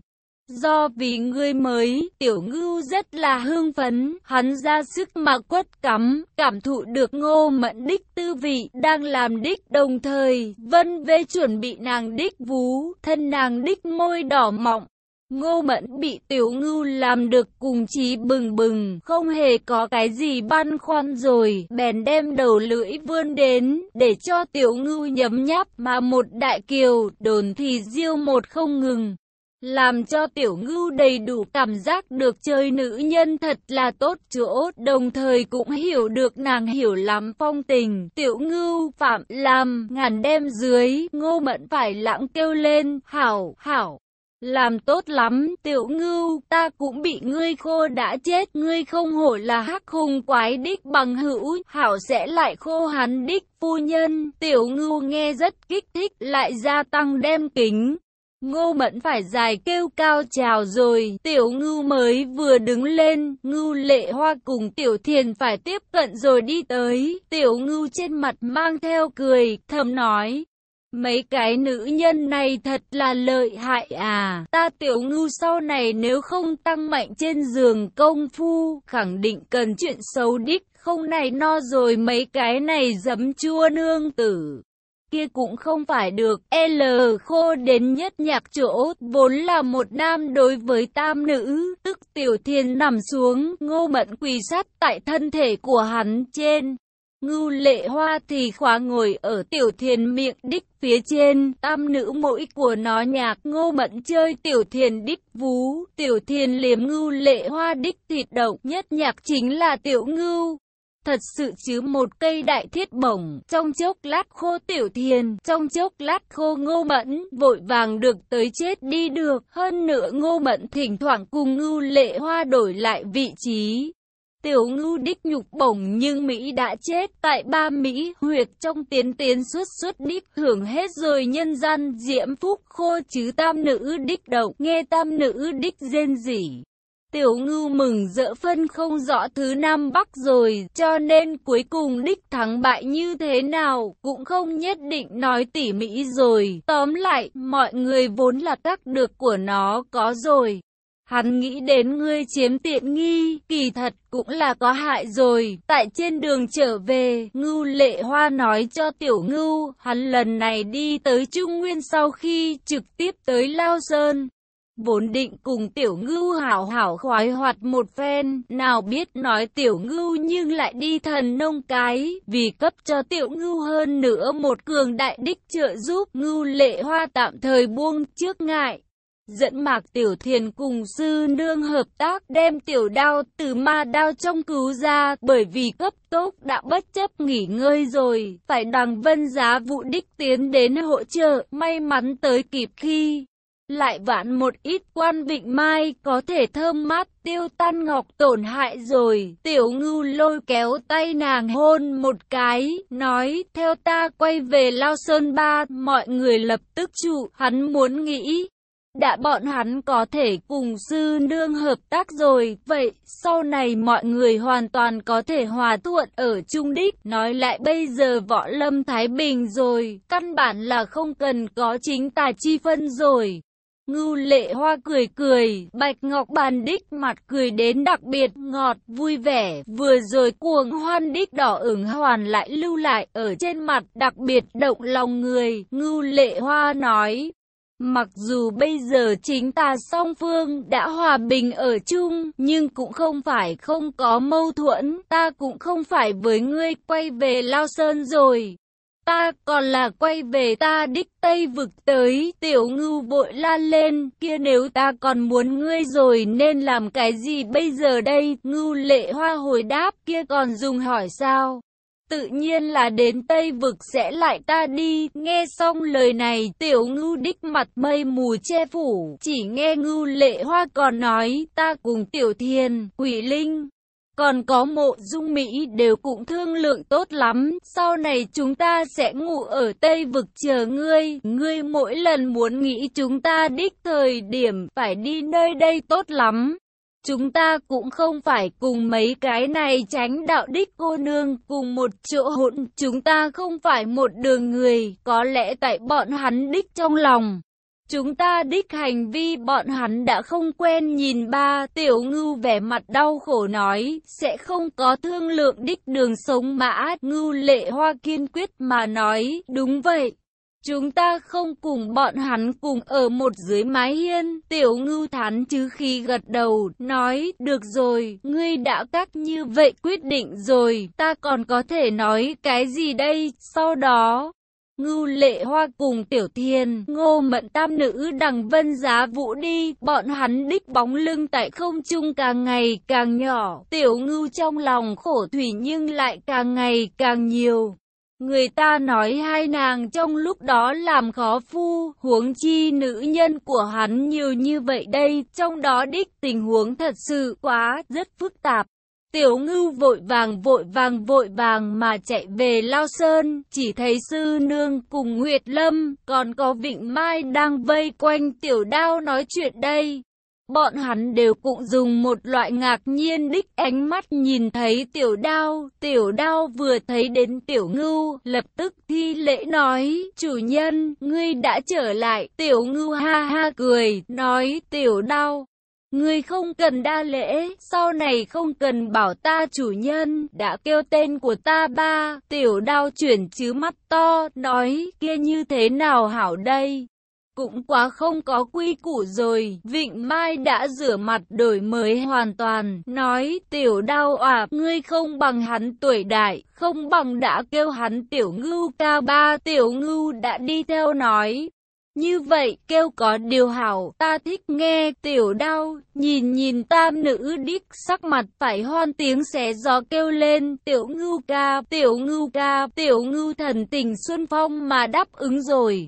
Do vì ngươi mới, tiểu ngưu rất là hương phấn, hắn ra sức mà quất cắm, cảm thụ được ngô mận đích tư vị, đang làm đích đồng thời, vân vê chuẩn bị nàng đích vú, thân nàng đích môi đỏ mọng. Ngô mẫn bị tiểu ngưu làm được cùng chí bừng bừng, không hề có cái gì băn khoăn rồi, bèn đem đầu lưỡi vươn đến, để cho tiểu ngưu nhấm nháp mà một đại kiều, đồn thì diêu một không ngừng làm cho tiểu ngưu đầy đủ cảm giác được chơi nữ nhân thật là tốt chỗ, đồng thời cũng hiểu được nàng hiểu lắm phong tình. Tiểu ngưu phạm làm ngàn đêm dưới, ngô mẫn phải lãng kêu lên, hảo, hảo. Làm tốt lắm, tiểu ngưu, ta cũng bị ngươi khô đã chết, ngươi không hổ là hắc hùng quái đích bằng hữu, hảo sẽ lại khô hắn đích phu nhân, tiểu ngưu nghe rất kích thích, lại gia tăng đem kính. Ngô Mẫn phải dài kêu cao chào rồi, tiểu ngưu mới vừa đứng lên, ngưu lệ hoa cùng tiểu thiền phải tiếp cận rồi đi tới, tiểu ngưu trên mặt mang theo cười, thầm nói. Mấy cái nữ nhân này thật là lợi hại à, ta tiểu ngưu sau này nếu không tăng mạnh trên giường công phu, khẳng định cần chuyện xấu đích, không này no rồi mấy cái này dấm chua nương tử kia cũng không phải được. L khô đến nhất nhạc chỗ, vốn là một nam đối với tam nữ, tức tiểu thiên nằm xuống, ngô mận quỳ sát tại thân thể của hắn trên. Ngưu lệ hoa thì khóa ngồi ở tiểu thiền miệng đích phía trên, tam nữ mũi của nó nhạc ngô mẫn chơi tiểu thiền đích vú, tiểu thiền liếm ngưu lệ hoa đích thịt động nhất nhạc chính là tiểu ngưu. Thật sự chứ một cây đại thiết bổng, trong chốc lát khô tiểu thiền, trong chốc lát khô ngô mẫn, vội vàng được tới chết đi được. Hơn nữa ngô mẫn thỉnh thoảng cùng ngưu lệ hoa đổi lại vị trí. Tiểu ngưu đích nhục bổng nhưng Mỹ đã chết tại ba Mỹ huyệt trong tiến tiến suốt suốt đích hưởng hết rồi nhân gian diễm phúc khô chứ tam nữ đích động nghe tam nữ đích rên rỉ. Tiểu ngưu mừng dỡ phân không rõ thứ Nam Bắc rồi, cho nên cuối cùng đích thắng bại như thế nào, cũng không nhất định nói tỉ mỉ rồi. Tóm lại, mọi người vốn là các được của nó có rồi. Hắn nghĩ đến ngươi chiếm tiện nghi, kỳ thật cũng là có hại rồi. Tại trên đường trở về, ngưu lệ hoa nói cho tiểu ngưu, hắn lần này đi tới Trung Nguyên sau khi trực tiếp tới Lao Sơn. Vốn định cùng tiểu ngưu hảo hảo khoái hoạt một phen, nào biết nói tiểu ngưu nhưng lại đi thần nông cái, vì cấp cho tiểu ngưu hơn nữa một cường đại đích trợ giúp ngưu lệ hoa tạm thời buông trước ngại. Dẫn mạc tiểu thiền cùng sư nương hợp tác đem tiểu đao từ ma đao trong cứu ra bởi vì cấp tốc đã bất chấp nghỉ ngơi rồi, phải đằng vân giá vụ đích tiến đến hỗ trợ, may mắn tới kịp khi lại vạn một ít quan vịnh mai có thể thơm mát tiêu tan ngọc tổn hại rồi. Tiểu ngưu lôi kéo tay nàng hôn một cái, nói theo ta quay về Lao Sơn Ba, mọi người lập tức trụ, hắn muốn nghĩ. Đã bọn hắn có thể cùng sư nương hợp tác rồi, vậy sau này mọi người hoàn toàn có thể hòa thuận ở Trung Đích. Nói lại bây giờ võ lâm Thái Bình rồi, căn bản là không cần có chính tài chi phân rồi. Ngưu lệ hoa cười cười, bạch ngọc bàn đích mặt cười đến đặc biệt ngọt, vui vẻ, vừa rồi cuồng hoan đích đỏ ửng hoàn lại lưu lại ở trên mặt đặc biệt động lòng người. Ngưu lệ hoa nói, Mặc dù bây giờ chính ta song phương đã hòa bình ở chung, nhưng cũng không phải không có mâu thuẫn, ta cũng không phải với ngươi quay về Lao Sơn rồi. Ta còn là quay về ta đích Tây vực tới, tiểu ngưu vội la lên, kia nếu ta còn muốn ngươi rồi nên làm cái gì bây giờ đây, ngưu lệ hoa hồi đáp, kia còn dùng hỏi sao? Tự nhiên là đến Tây vực sẽ lại ta đi, nghe xong lời này, tiểu ngưu đích mặt mây mù che phủ, chỉ nghe ngưu lệ hoa còn nói, ta cùng tiểu thiền, quỷ linh, còn có mộ dung Mỹ đều cũng thương lượng tốt lắm, sau này chúng ta sẽ ngủ ở Tây Vực chờ ngươi, ngươi mỗi lần muốn nghĩ chúng ta đích thời điểm phải đi nơi đây tốt lắm. Chúng ta cũng không phải cùng mấy cái này tránh đạo đích cô nương cùng một chỗ hỗn, chúng ta không phải một đường người, có lẽ tại bọn hắn đích trong lòng. Chúng ta đích hành vi bọn hắn đã không quen nhìn ba, tiểu ngưu vẻ mặt đau khổ nói, sẽ không có thương lượng đích đường sống mã, ngưu lệ hoa kiên quyết mà nói, đúng vậy. Chúng ta không cùng bọn hắn cùng ở một dưới mái hiên, tiểu ngưu thán chứ khi gật đầu, nói, được rồi, ngươi đã cắt như vậy quyết định rồi, ta còn có thể nói cái gì đây, sau đó... Ngưu lệ hoa cùng tiểu thiên, ngô mận tam nữ đằng vân giá vũ đi, bọn hắn đích bóng lưng tại không trung càng ngày càng nhỏ, tiểu ngưu trong lòng khổ thủy nhưng lại càng ngày càng nhiều. Người ta nói hai nàng trong lúc đó làm khó phu, huống chi nữ nhân của hắn nhiều như vậy đây, trong đó đích tình huống thật sự quá, rất phức tạp. Tiểu ngưu vội vàng vội vàng vội vàng mà chạy về Lao Sơn, chỉ thấy sư nương cùng Nguyệt Lâm, còn có Vịnh Mai đang vây quanh tiểu đao nói chuyện đây. Bọn hắn đều cũng dùng một loại ngạc nhiên đích ánh mắt nhìn thấy tiểu đao, tiểu đao vừa thấy đến tiểu ngưu, lập tức thi lễ nói, chủ nhân, ngươi đã trở lại, tiểu ngưu ha ha cười, nói, tiểu đao, Ngươi không cần đa lễ, sau này không cần bảo ta chủ nhân, đã kêu tên của ta ba, tiểu đao chuyển chứ mắt to, nói, kia như thế nào hảo đây? Cũng quá không có quy củ rồi, Vịnh Mai đã rửa mặt đổi mới hoàn toàn, nói, tiểu đao à, ngươi không bằng hắn tuổi đại, không bằng đã kêu hắn tiểu ngưu ca ba, tiểu ngưu đã đi theo nói, như vậy, kêu có điều hảo, ta thích nghe, tiểu đau nhìn nhìn tam nữ đích, sắc mặt phải hoan tiếng xé gió kêu lên, tiểu ngưu ca, tiểu ngưu ca, tiểu ngưu thần tình xuân phong mà đáp ứng rồi.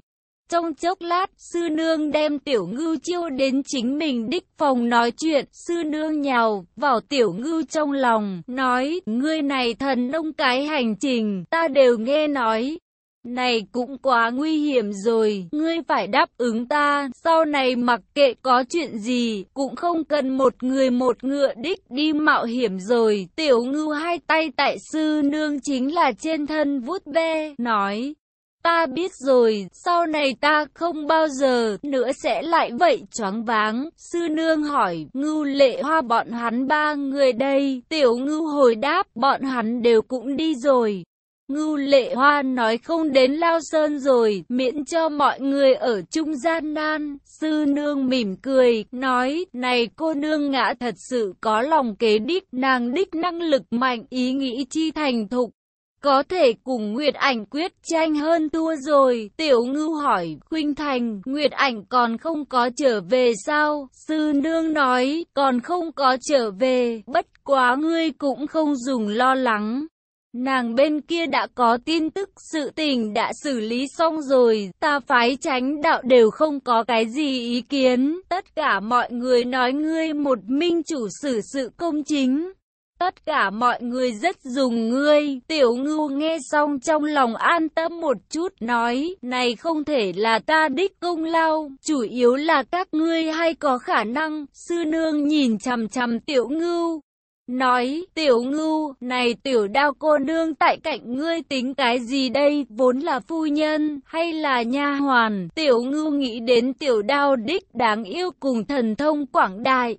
Trong chốc lát, sư nương đem tiểu ngưu chiêu đến chính mình đích phòng nói chuyện, sư nương nhào vào tiểu ngưu trong lòng, nói, ngươi này thần nông cái hành trình, ta đều nghe nói. Này cũng quá nguy hiểm rồi, ngươi phải đáp ứng ta, sau này mặc kệ có chuyện gì, cũng không cần một người một ngựa đích đi mạo hiểm rồi. Tiểu ngưu hai tay tại sư nương chính là trên thân vút ve, nói. Ta biết rồi, sau này ta không bao giờ nữa sẽ lại vậy choáng váng. Sư nương hỏi, ngưu lệ hoa bọn hắn ba người đây. Tiểu ngưu hồi đáp, bọn hắn đều cũng đi rồi. Ngưu lệ hoa nói không đến Lao Sơn rồi, miễn cho mọi người ở trung gian nan. Sư nương mỉm cười, nói, này cô nương ngã thật sự có lòng kế đích, nàng đích năng lực mạnh, ý nghĩ chi thành thục. Có thể cùng Nguyệt Ảnh quyết tranh hơn thua rồi, tiểu ngưu hỏi, Khuynh Thành, Nguyệt Ảnh còn không có trở về sao? Sư nương nói, còn không có trở về, bất quá ngươi cũng không dùng lo lắng. Nàng bên kia đã có tin tức sự tình đã xử lý xong rồi, ta phái tránh đạo đều không có cái gì ý kiến, tất cả mọi người nói ngươi một minh chủ xử sự công chính. Tất cả mọi người rất dùng ngươi, tiểu ngưu nghe xong trong lòng an tâm một chút, nói, này không thể là ta đích công lao, chủ yếu là các ngươi hay có khả năng, sư nương nhìn chằm chằm tiểu ngưu, Nói, tiểu ngưu, này tiểu đao cô nương tại cạnh ngươi tính cái gì đây, vốn là phu nhân, hay là nha hoàn, tiểu ngưu nghĩ đến tiểu đao đích đáng yêu cùng thần thông quảng đại.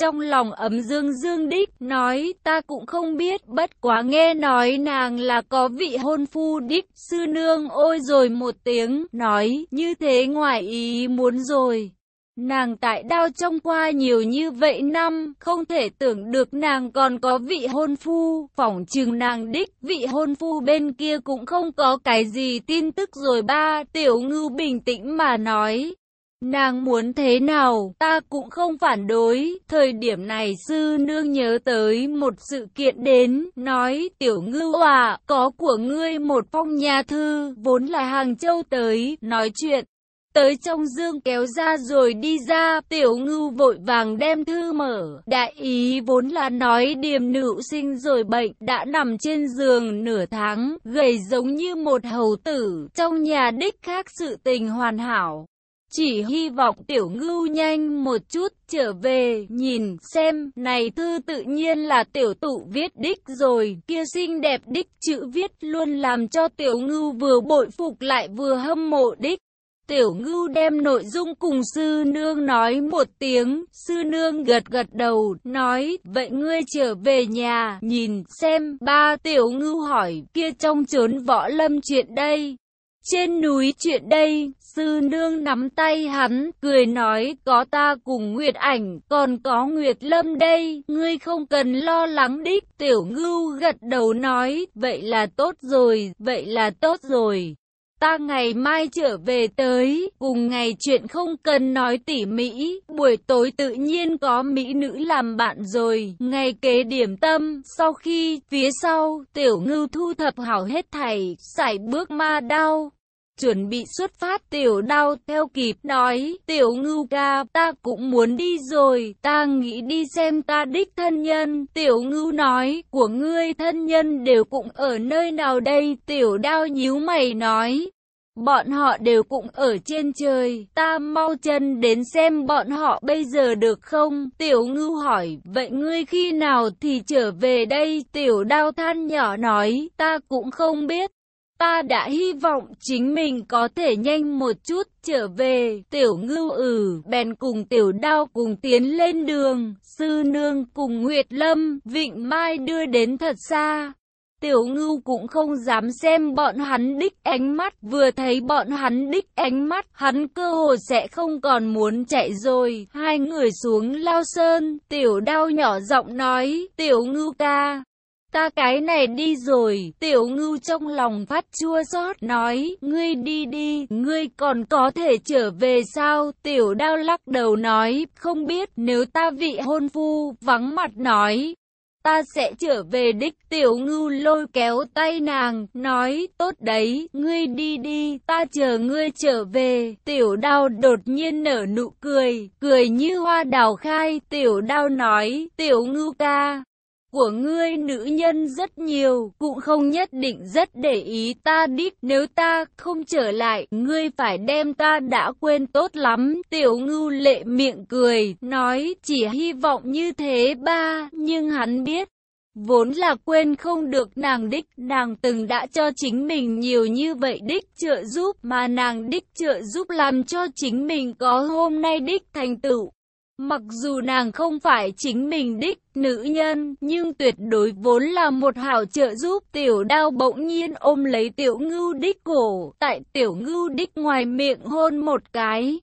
Trong lòng ấm dương dương đích, nói, ta cũng không biết, bất quá nghe nói nàng là có vị hôn phu đích, sư nương ôi rồi một tiếng, nói, như thế ngoài ý muốn rồi. Nàng tại đao trong qua nhiều như vậy năm, không thể tưởng được nàng còn có vị hôn phu, phỏng chừng nàng đích, vị hôn phu bên kia cũng không có cái gì tin tức rồi ba, tiểu ngưu bình tĩnh mà nói. Nàng muốn thế nào, ta cũng không phản đối, thời điểm này sư nương nhớ tới một sự kiện đến, nói, tiểu ngưu à, có của ngươi một phong nhà thư, vốn là hàng châu tới, nói chuyện tới trong dương kéo ra rồi đi ra, tiểu ngưu vội vàng đem thư mở, đại ý vốn là nói điềm nữ sinh rồi bệnh, đã nằm trên giường nửa tháng, gầy giống như một hầu tử, trong nhà đích khác sự tình hoàn hảo. Chỉ hy vọng tiểu ngưu nhanh một chút trở về, nhìn xem, này thư tự nhiên là tiểu tụ viết đích rồi, kia xinh đẹp đích chữ viết luôn làm cho tiểu ngưu vừa bội phục lại vừa hâm mộ đích. Tiểu ngưu đem nội dung cùng sư nương nói một tiếng, sư nương gật gật đầu, nói, vậy ngươi trở về nhà, nhìn, xem, ba tiểu ngưu hỏi, kia trong chốn võ lâm chuyện đây. Trên núi chuyện đây, sư nương nắm tay hắn, cười nói, có ta cùng Nguyệt ảnh, còn có Nguyệt lâm đây, ngươi không cần lo lắng đích, tiểu ngưu gật đầu nói, vậy là tốt rồi, vậy là tốt rồi. Ta ngày mai trở về tới, cùng ngày chuyện không cần nói tỉ mỹ, buổi tối tự nhiên có mỹ nữ làm bạn rồi, ngày kế điểm tâm, sau khi, phía sau, tiểu ngưu thu thập hảo hết thầy sải bước ma đao. Chuẩn bị xuất phát tiểu đao theo kịp nói, tiểu ngưu ca, ta cũng muốn đi rồi, ta nghĩ đi xem ta đích thân nhân, tiểu ngưu nói, của ngươi thân nhân đều cũng ở nơi nào đây, tiểu đao nhíu mày nói, Bọn họ đều cũng ở trên trời, ta mau chân đến xem bọn họ bây giờ được không? Tiểu ngưu hỏi, vậy ngươi khi nào thì trở về đây? Tiểu đao than nhỏ nói, ta cũng không biết. Ta đã hy vọng chính mình có thể nhanh một chút trở về. Tiểu ngưu ừ, bèn cùng tiểu đao cùng tiến lên đường. Sư nương cùng Nguyệt Lâm, Vịnh Mai đưa đến thật xa. Tiểu ngưu cũng không dám xem bọn hắn đích ánh mắt, vừa thấy bọn hắn đích ánh mắt, hắn cơ hồ sẽ không còn muốn chạy rồi. Hai người xuống lao sơn, tiểu đao nhỏ giọng nói, tiểu ngưu ca. ta cái này đi rồi, tiểu ngưu trong lòng phát chua xót nói, ngươi đi đi, ngươi còn có thể trở về sao, tiểu đao lắc đầu nói, không biết, nếu ta vị hôn phu, vắng mặt nói, ta sẽ trở về đích tiểu ngưu lôi kéo tay nàng, nói, tốt đấy, ngươi đi đi, ta chờ ngươi trở về, tiểu đao đột nhiên nở nụ cười, cười như hoa đào khai, tiểu đao nói, tiểu ngưu ca, của ngươi nữ nhân rất nhiều, cũng không nhất định rất để ý ta đích, nếu ta không trở lại, ngươi phải đem ta đã quên tốt lắm. Tiểu ngưu lệ miệng cười, nói chỉ hy vọng như thế ba, nhưng hắn biết. Vốn là quên không được nàng đích, nàng từng đã cho chính mình nhiều như vậy đích trợ giúp mà nàng đích trợ giúp làm cho chính mình có hôm nay đích thành tựu. Mặc dù nàng không phải chính mình đích nữ nhân, nhưng tuyệt đối vốn là một hảo trợ giúp. Tiểu đao bỗng nhiên ôm lấy tiểu ngưu đích cổ, tại tiểu ngưu đích ngoài miệng hôn một cái.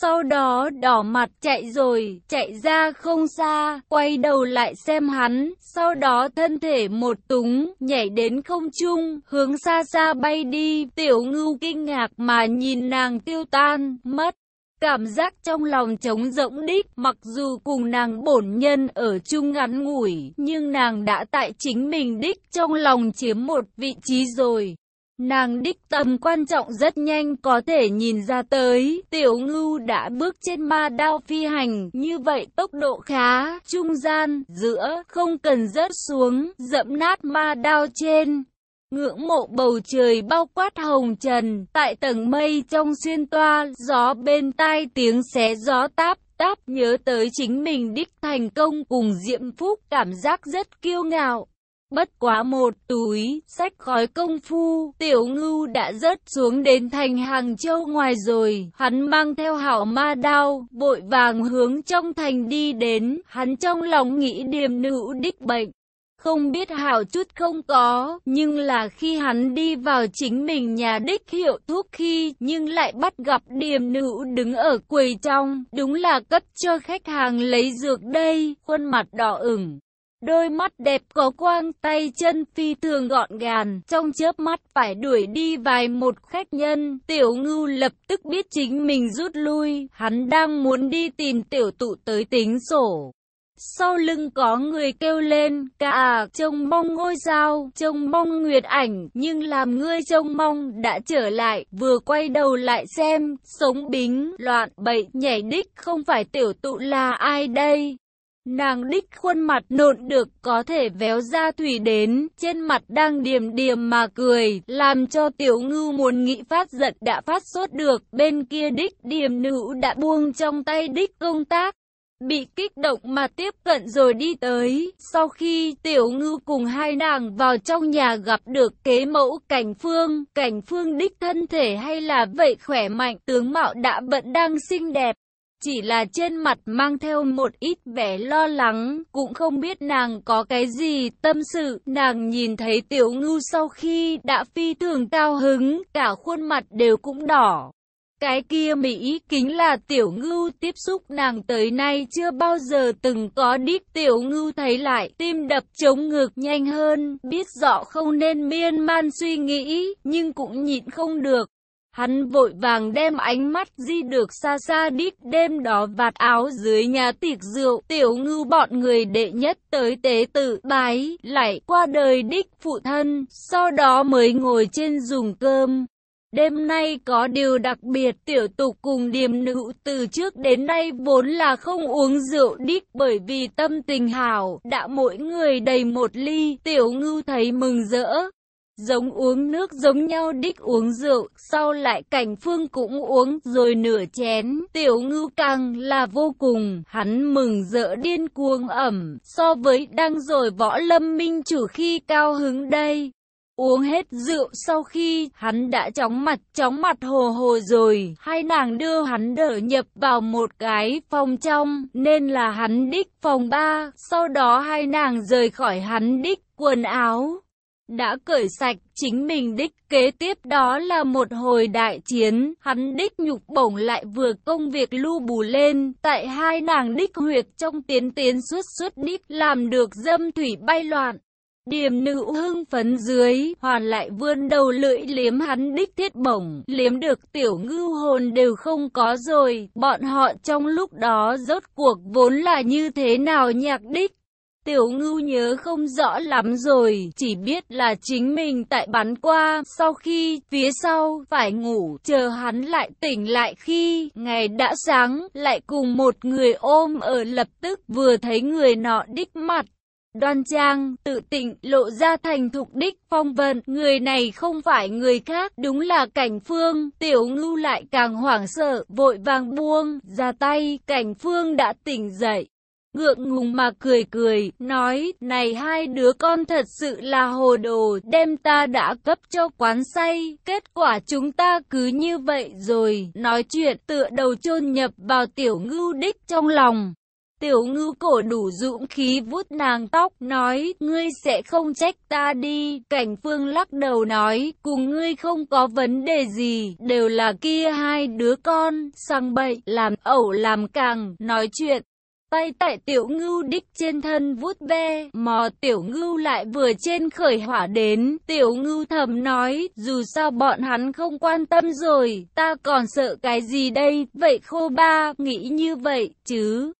Sau đó đỏ mặt chạy rồi, chạy ra không xa, quay đầu lại xem hắn, sau đó thân thể một túng, nhảy đến không trung, hướng xa xa bay đi, tiểu ngưu kinh ngạc mà nhìn nàng tiêu tan, mất. Cảm giác trong lòng trống rỗng đích, mặc dù cùng nàng bổn nhân ở chung ngắn ngủi, nhưng nàng đã tại chính mình đích trong lòng chiếm một vị trí rồi. Nàng đích tầm quan trọng rất nhanh có thể nhìn ra tới, tiểu ngưu đã bước trên ma đao phi hành, như vậy tốc độ khá, trung gian, giữa, không cần rớt xuống, dẫm nát ma đao trên. Ngưỡng mộ bầu trời bao quát hồng trần, tại tầng mây trong xuyên toa, gió bên tai tiếng xé gió táp, táp nhớ tới chính mình đích thành công cùng diệm phúc cảm giác rất kiêu ngạo. Bất quá một túi, sách khói công phu, tiểu ngưu đã rớt xuống đến thành hàng châu ngoài rồi, hắn mang theo hảo ma đao, vội vàng hướng trong thành đi đến, hắn trong lòng nghĩ điềm nữ đích bệnh. Không biết hào chút không có, nhưng là khi hắn đi vào chính mình nhà đích hiệu thuốc khi, nhưng lại bắt gặp điềm nữ đứng ở quầy trong, đúng là cấp cho khách hàng lấy dược đây, khuôn mặt đỏ ửng. Đôi mắt đẹp có quang tay chân phi thường gọn gàng, trong chớp mắt phải đuổi đi vài một khách nhân, tiểu ngưu lập tức biết chính mình rút lui, hắn đang muốn đi tìm tiểu tụ tới tính sổ. Sau lưng có người kêu lên, cả trông mong ngôi sao, trông mong nguyệt ảnh, nhưng làm ngươi trông mong đã trở lại, vừa quay đầu lại xem, sống bính, loạn, bậy, nhảy đích, không phải tiểu tụ là ai đây? Nàng đích khuôn mặt nộn được có thể véo ra thủy đến, trên mặt đang điềm điềm mà cười, làm cho tiểu ngư muốn nghĩ phát giận đã phát sốt được, bên kia đích điềm nữ đã buông trong tay đích công tác. Bị kích động mà tiếp cận rồi đi tới, sau khi tiểu ngư cùng hai nàng vào trong nhà gặp được kế mẫu cảnh phương, cảnh phương đích thân thể hay là vậy khỏe mạnh, tướng mạo đã vẫn đang xinh đẹp. Chỉ là trên mặt mang theo một ít vẻ lo lắng, cũng không biết nàng có cái gì tâm sự. Nàng nhìn thấy tiểu Ngư sau khi đã phi thường cao hứng, cả khuôn mặt đều cũng đỏ. Cái kia Mỹ kính là tiểu ngưu tiếp xúc nàng tới nay chưa bao giờ từng có đích tiểu ngưu thấy lại tim đập chống ngược nhanh hơn, biết rõ không nên miên man suy nghĩ, nhưng cũng nhịn không được. Hắn vội vàng đem ánh mắt di được xa xa đích đêm đó vạt áo dưới nhà tiệc rượu. Tiểu ngưu bọn người đệ nhất tới tế tự bái, lại qua đời đích phụ thân, sau đó mới ngồi trên dùng cơm. Đêm nay có điều đặc biệt tiểu tục cùng điềm nữ từ trước đến nay vốn là không uống rượu đích bởi vì tâm tình hảo, đã mỗi người đầy một ly, tiểu ngư thấy mừng rỡ, Giống uống nước giống nhau đích uống rượu, sau lại cảnh phương cũng uống rồi nửa chén, tiểu ngư càng là vô cùng, hắn mừng rỡ điên cuồng ẩm, so với đang rồi võ lâm minh chủ khi cao hứng đây. Uống hết rượu sau khi hắn đã chóng mặt chóng mặt hồ hồ rồi, hai nàng đưa hắn đỡ nhập vào một cái phòng trong, nên là hắn đích phòng ba, sau đó hai nàng rời khỏi hắn đích quần áo. Đã cởi sạch chính mình đích kế tiếp đó là một hồi đại chiến, hắn đích nhục bổng lại vừa công việc lưu bù lên, tại hai nàng đích huyệt trong tiến tiến suốt suốt đích làm được dâm thủy bay loạn. Điềm nữ hưng phấn dưới, hoàn lại vươn đầu lưỡi liếm hắn đích thiết bổng, liếm được tiểu ngưu hồn đều không có rồi, bọn họ trong lúc đó rốt cuộc vốn là như thế nào nhạc đích. Tiểu ngưu nhớ không rõ lắm rồi, chỉ biết là chính mình tại bắn qua, sau khi phía sau phải ngủ, chờ hắn lại tỉnh lại khi ngày đã sáng, lại cùng một người ôm ở lập tức vừa thấy người nọ đích mặt. Đoan trang, tự tịnh, lộ ra thành thục đích phong vân, người này không phải người khác, đúng là cảnh phương, tiểu ngưu lại càng hoảng sợ, vội vàng buông, ra tay, cảnh phương đã tỉnh dậy ngượng ngùng mà cười cười, nói, này hai đứa con thật sự là hồ đồ, đem ta đã cấp cho quán say, kết quả chúng ta cứ như vậy rồi, nói chuyện tựa đầu chôn nhập vào tiểu ngưu đích trong lòng. Tiểu ngưu cổ đủ dũng khí vút nàng tóc, nói, ngươi sẽ không trách ta đi. Cảnh phương lắc đầu nói, cùng ngươi không có vấn đề gì, đều là kia hai đứa con, sang bậy, làm ẩu làm càng, nói chuyện. Tay tại tiểu ngưu đích trên thân vút ve, mò tiểu ngưu lại vừa trên khởi hỏa đến, tiểu ngưu thầm nói, dù sao bọn hắn không quan tâm rồi, ta còn sợ cái gì đây, vậy khô ba, nghĩ như vậy, chứ.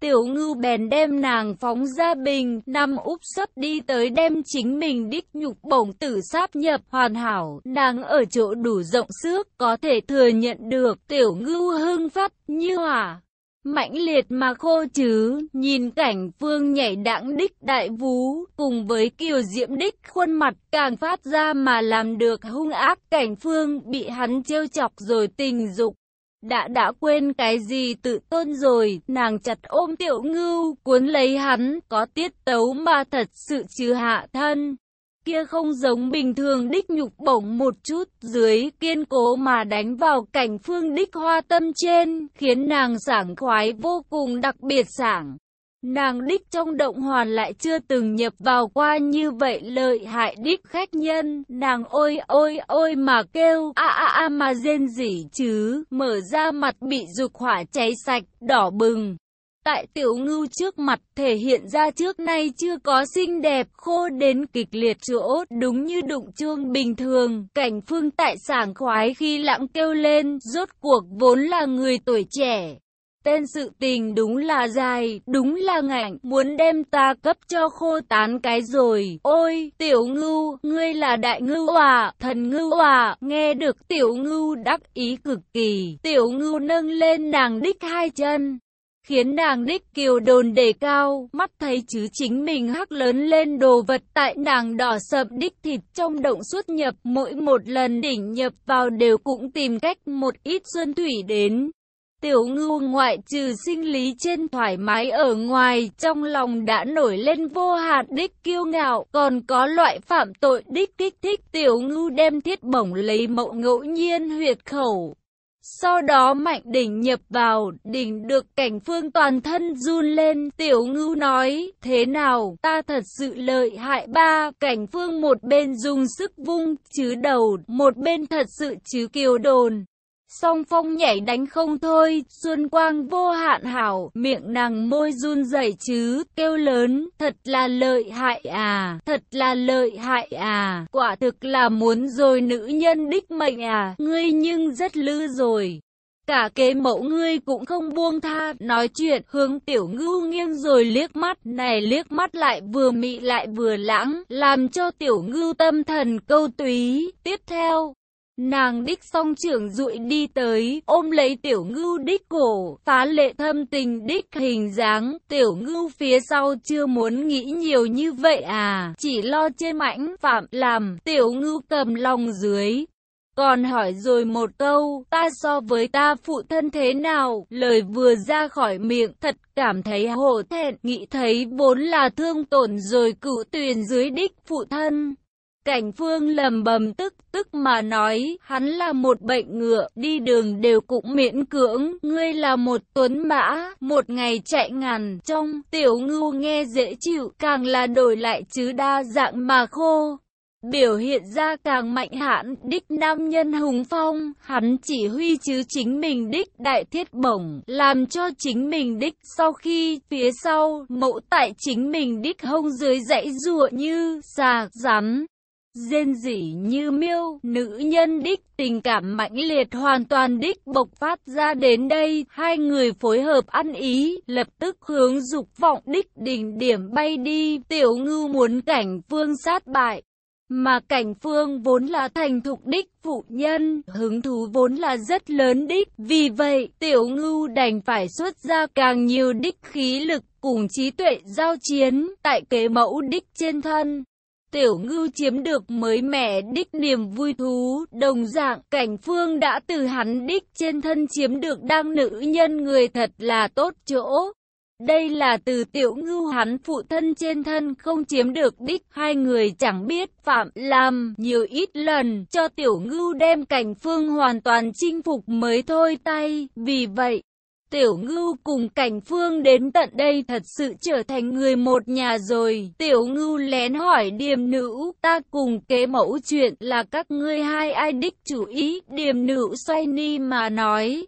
Tiểu ngưu bèn đem nàng phóng ra bình, nằm úp sấp đi tới đem chính mình đích nhục bổng tử sáp nhập hoàn hảo, nàng ở chỗ đủ rộng xước, có thể thừa nhận được tiểu ngưu hưng phát như hỏa mãnh liệt mà khô chứ, nhìn cảnh phương nhảy đãng đích đại vú, cùng với kiều diễm đích khuôn mặt càng phát ra mà làm được hung ác cảnh phương bị hắn trêu chọc rồi tình dục. Đã đã quên cái gì tự tôn rồi, nàng chặt ôm tiểu ngưu, cuốn lấy hắn, có tiết tấu mà thật sự trừ hạ thân kia không giống bình thường đích nhục bổng một chút, dưới kiên cố mà đánh vào cảnh phương đích hoa tâm trên, khiến nàng sảng khoái vô cùng đặc biệt sảng. Nàng đích trong động hoàn lại chưa từng nhập vào qua như vậy lợi hại đích khách nhân, nàng ôi ôi ôi mà kêu, a a a mà rên rỉ chứ, mở ra mặt bị dục hỏa cháy sạch, đỏ bừng. Tại tiểu ngưu trước mặt thể hiện ra trước nay chưa có xinh đẹp khô đến kịch liệt chỗ đúng như đụng chuông bình thường. Cảnh phương tại sảng khoái khi lãng kêu lên rốt cuộc vốn là người tuổi trẻ. Tên sự tình đúng là dài, đúng là ngạnh, muốn đem ta cấp cho khô tán cái rồi. Ôi, tiểu ngưu, ngươi là đại ngưu à, thần ngưu à, nghe được tiểu ngưu đắc ý cực kỳ. Tiểu ngưu nâng lên nàng đích hai chân, khiến nàng đích kiều đồn đề cao, mắt thấy chứ chính mình hắc lớn lên đồ vật tại nàng đỏ sập đích thịt trong động suốt nhập, mỗi một lần đỉnh nhập vào đều cũng tìm cách một ít xuân thủy đến. Tiểu ngưu ngoại trừ sinh lý trên thoải mái ở ngoài, trong lòng đã nổi lên vô hạt đích kiêu ngạo, còn có loại phạm tội đích kích thích. Tiểu ngưu đem thiết bổng lấy mậu ngẫu nhiên huyệt khẩu, sau đó mạnh đỉnh nhập vào, đỉnh được cảnh phương toàn thân run lên, tiểu ngưu nói, thế nào, ta thật sự lợi hại ba, cảnh phương một bên dùng sức vung, chứ đầu, một bên thật sự chứ kiều đồn. Song phong nhảy đánh không thôi, xuân quang vô hạn hảo, miệng nàng môi run rẩy chứ, kêu lớn, thật là lợi hại à, thật là lợi hại à, quả thực là muốn rồi nữ nhân đích mệnh à, ngươi nhưng rất lư rồi. Cả kế mẫu ngươi cũng không buông tha, nói chuyện, hướng tiểu ngưu nghiêng rồi liếc mắt, này liếc mắt lại vừa mị lại vừa lãng, làm cho tiểu ngưu tâm thần câu túy. Tiếp theo, Nàng đích song trưởng rụi đi tới, ôm lấy tiểu ngưu đích cổ, phá lệ thâm tình đích hình dáng, tiểu ngưu phía sau chưa muốn nghĩ nhiều như vậy à, chỉ lo trên mãnh phạm làm, tiểu ngưu cầm lòng dưới. Còn hỏi rồi một câu, ta so với ta phụ thân thế nào, lời vừa ra khỏi miệng, thật cảm thấy hổ thẹn, nghĩ thấy vốn là thương tổn rồi cựu tuyền dưới đích phụ thân. Cảnh phương lầm bầm tức tức mà nói, hắn là một bệnh ngựa, đi đường đều cũng miễn cưỡng, ngươi là một tuấn mã, một ngày chạy ngàn, trong tiểu ngưu nghe dễ chịu, càng là đổi lại chứ đa dạng mà khô. biểu hiện ra càng mạnh hãn, đích nam nhân hùng phong, hắn chỉ huy chứ chính mình đích đại thiết bổng, làm cho chính mình đích sau khi phía sau, mẫu tại chính mình đích hông dưới dãy ruộng như xà, rắn. Rên rỉ như miêu, nữ nhân đích tình cảm mãnh liệt hoàn toàn đích bộc phát ra đến đây, hai người phối hợp ăn ý, lập tức hướng dục vọng đích đỉnh điểm bay đi, tiểu ngư muốn cảnh phương sát bại. Mà cảnh phương vốn là thành thục đích phụ nhân, hứng thú vốn là rất lớn đích, vì vậy tiểu ngưu đành phải xuất ra càng nhiều đích khí lực cùng trí tuệ giao chiến tại kế mẫu đích trên thân. Tiểu ngưu chiếm được mới mẻ đích niềm vui thú, đồng dạng cảnh phương đã từ hắn đích trên thân chiếm được đang nữ nhân người thật là tốt chỗ. Đây là từ tiểu ngưu hắn phụ thân trên thân không chiếm được đích hai người chẳng biết phạm làm nhiều ít lần cho tiểu ngưu đem cảnh phương hoàn toàn chinh phục mới thôi tay. Vì vậy, Tiểu ngưu cùng cảnh phương đến tận đây thật sự trở thành người một nhà rồi. Tiểu ngưu lén hỏi điềm nữ, ta cùng kế mẫu chuyện là các ngươi hai ai đích chủ ý. Điềm nữ xoay ni mà nói.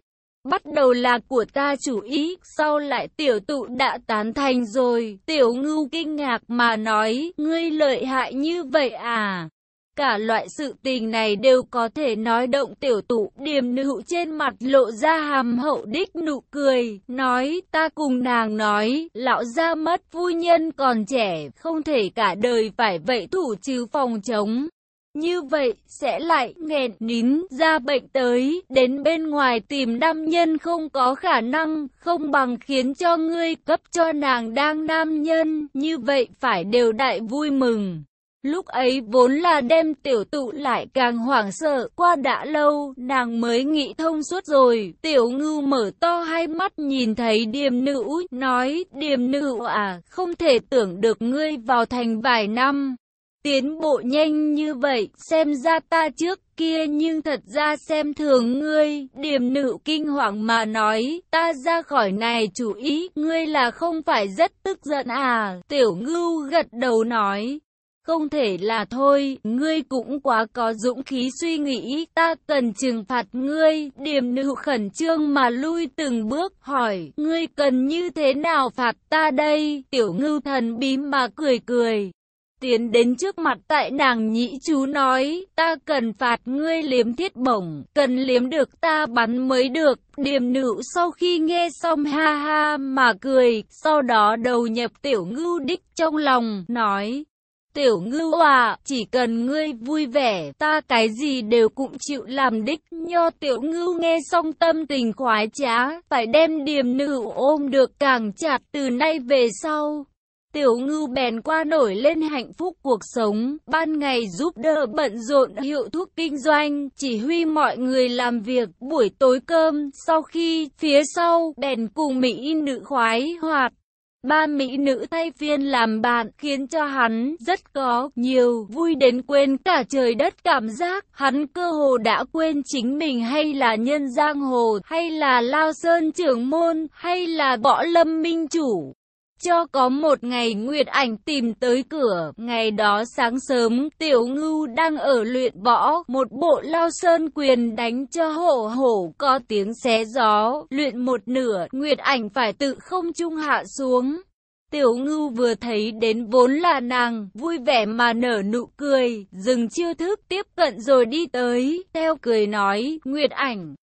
Bắt đầu là của ta chủ ý, sau lại tiểu tụ đã tán thành rồi. Tiểu ngưu kinh ngạc mà nói, ngươi lợi hại như vậy à? Cả loại sự tình này đều có thể nói động tiểu tụ, điềm nữ trên mặt lộ ra hàm hậu đích nụ cười, nói ta cùng nàng nói, lão gia mất phu nhân còn trẻ, không thể cả đời phải vậy thủ trừ phòng chống. Như vậy, sẽ lại nghẹn nín ra bệnh tới, đến bên ngoài tìm nam nhân không có khả năng, không bằng khiến cho ngươi cấp cho nàng đang nam nhân, như vậy phải đều đại vui mừng. Lúc ấy vốn là đem tiểu tụ lại càng hoảng sợ, qua đã lâu, nàng mới nghĩ thông suốt rồi. Tiểu ngư mở to hai mắt nhìn thấy điềm nữ, nói, điềm nữ à, không thể tưởng được ngươi vào thành vài năm. Tiến bộ nhanh như vậy, xem ra ta trước kia nhưng thật ra xem thường ngươi, điềm nữ kinh hoàng mà nói, ta ra khỏi này chủ ý, ngươi là không phải rất tức giận à, tiểu ngưu gật đầu nói, không thể là thôi, ngươi cũng quá có dũng khí suy nghĩ, ta cần trừng phạt ngươi, điềm nữ khẩn trương mà lui từng bước, hỏi, ngươi cần như thế nào phạt ta đây, tiểu ngưu thần bí mà cười cười. Tiến đến trước mặt tại nàng nhĩ chú nói, ta cần phạt ngươi liếm thiết bổng, cần liếm được ta bắn mới được. Điềm nữ sau khi nghe xong ha ha mà cười, sau đó đầu nhập tiểu ngưu đích trong lòng, nói, Tiểu ngưu à, chỉ cần ngươi vui vẻ, ta cái gì đều cũng chịu làm đích. Nho tiểu ngưu nghe xong tâm tình khoái trá, phải đem điềm nữ ôm được càng chặt từ nay về sau. Tiểu ngưu bèn qua nổi lên hạnh phúc cuộc sống, ban ngày giúp đỡ bận rộn hiệu thuốc kinh doanh, chỉ huy mọi người làm việc, buổi tối cơm, sau khi, phía sau, bèn cùng Mỹ nữ khoái hoạt. Ba mỹ nữ thay phiên làm bạn khiến cho hắn rất có nhiều vui đến quên cả trời đất cảm giác. Hắn cơ hồ đã quên chính mình hay là nhân giang hồ, hay là lao sơn trưởng môn, hay là võ lâm minh chủ. Cho có một ngày Nguyệt Ảnh tìm tới cửa, ngày đó sáng sớm, Tiểu Ngưu đang ở luyện võ, một bộ lao sơn quyền đánh cho hổ hổ có tiếng xé gió, luyện một nửa, Nguyệt Ảnh phải tự không trung hạ xuống. Tiểu ngưu vừa thấy đến vốn là nàng, vui vẻ mà nở nụ cười, dừng chiêu thức tiếp cận rồi đi tới, theo cười nói, Nguyệt ảnh,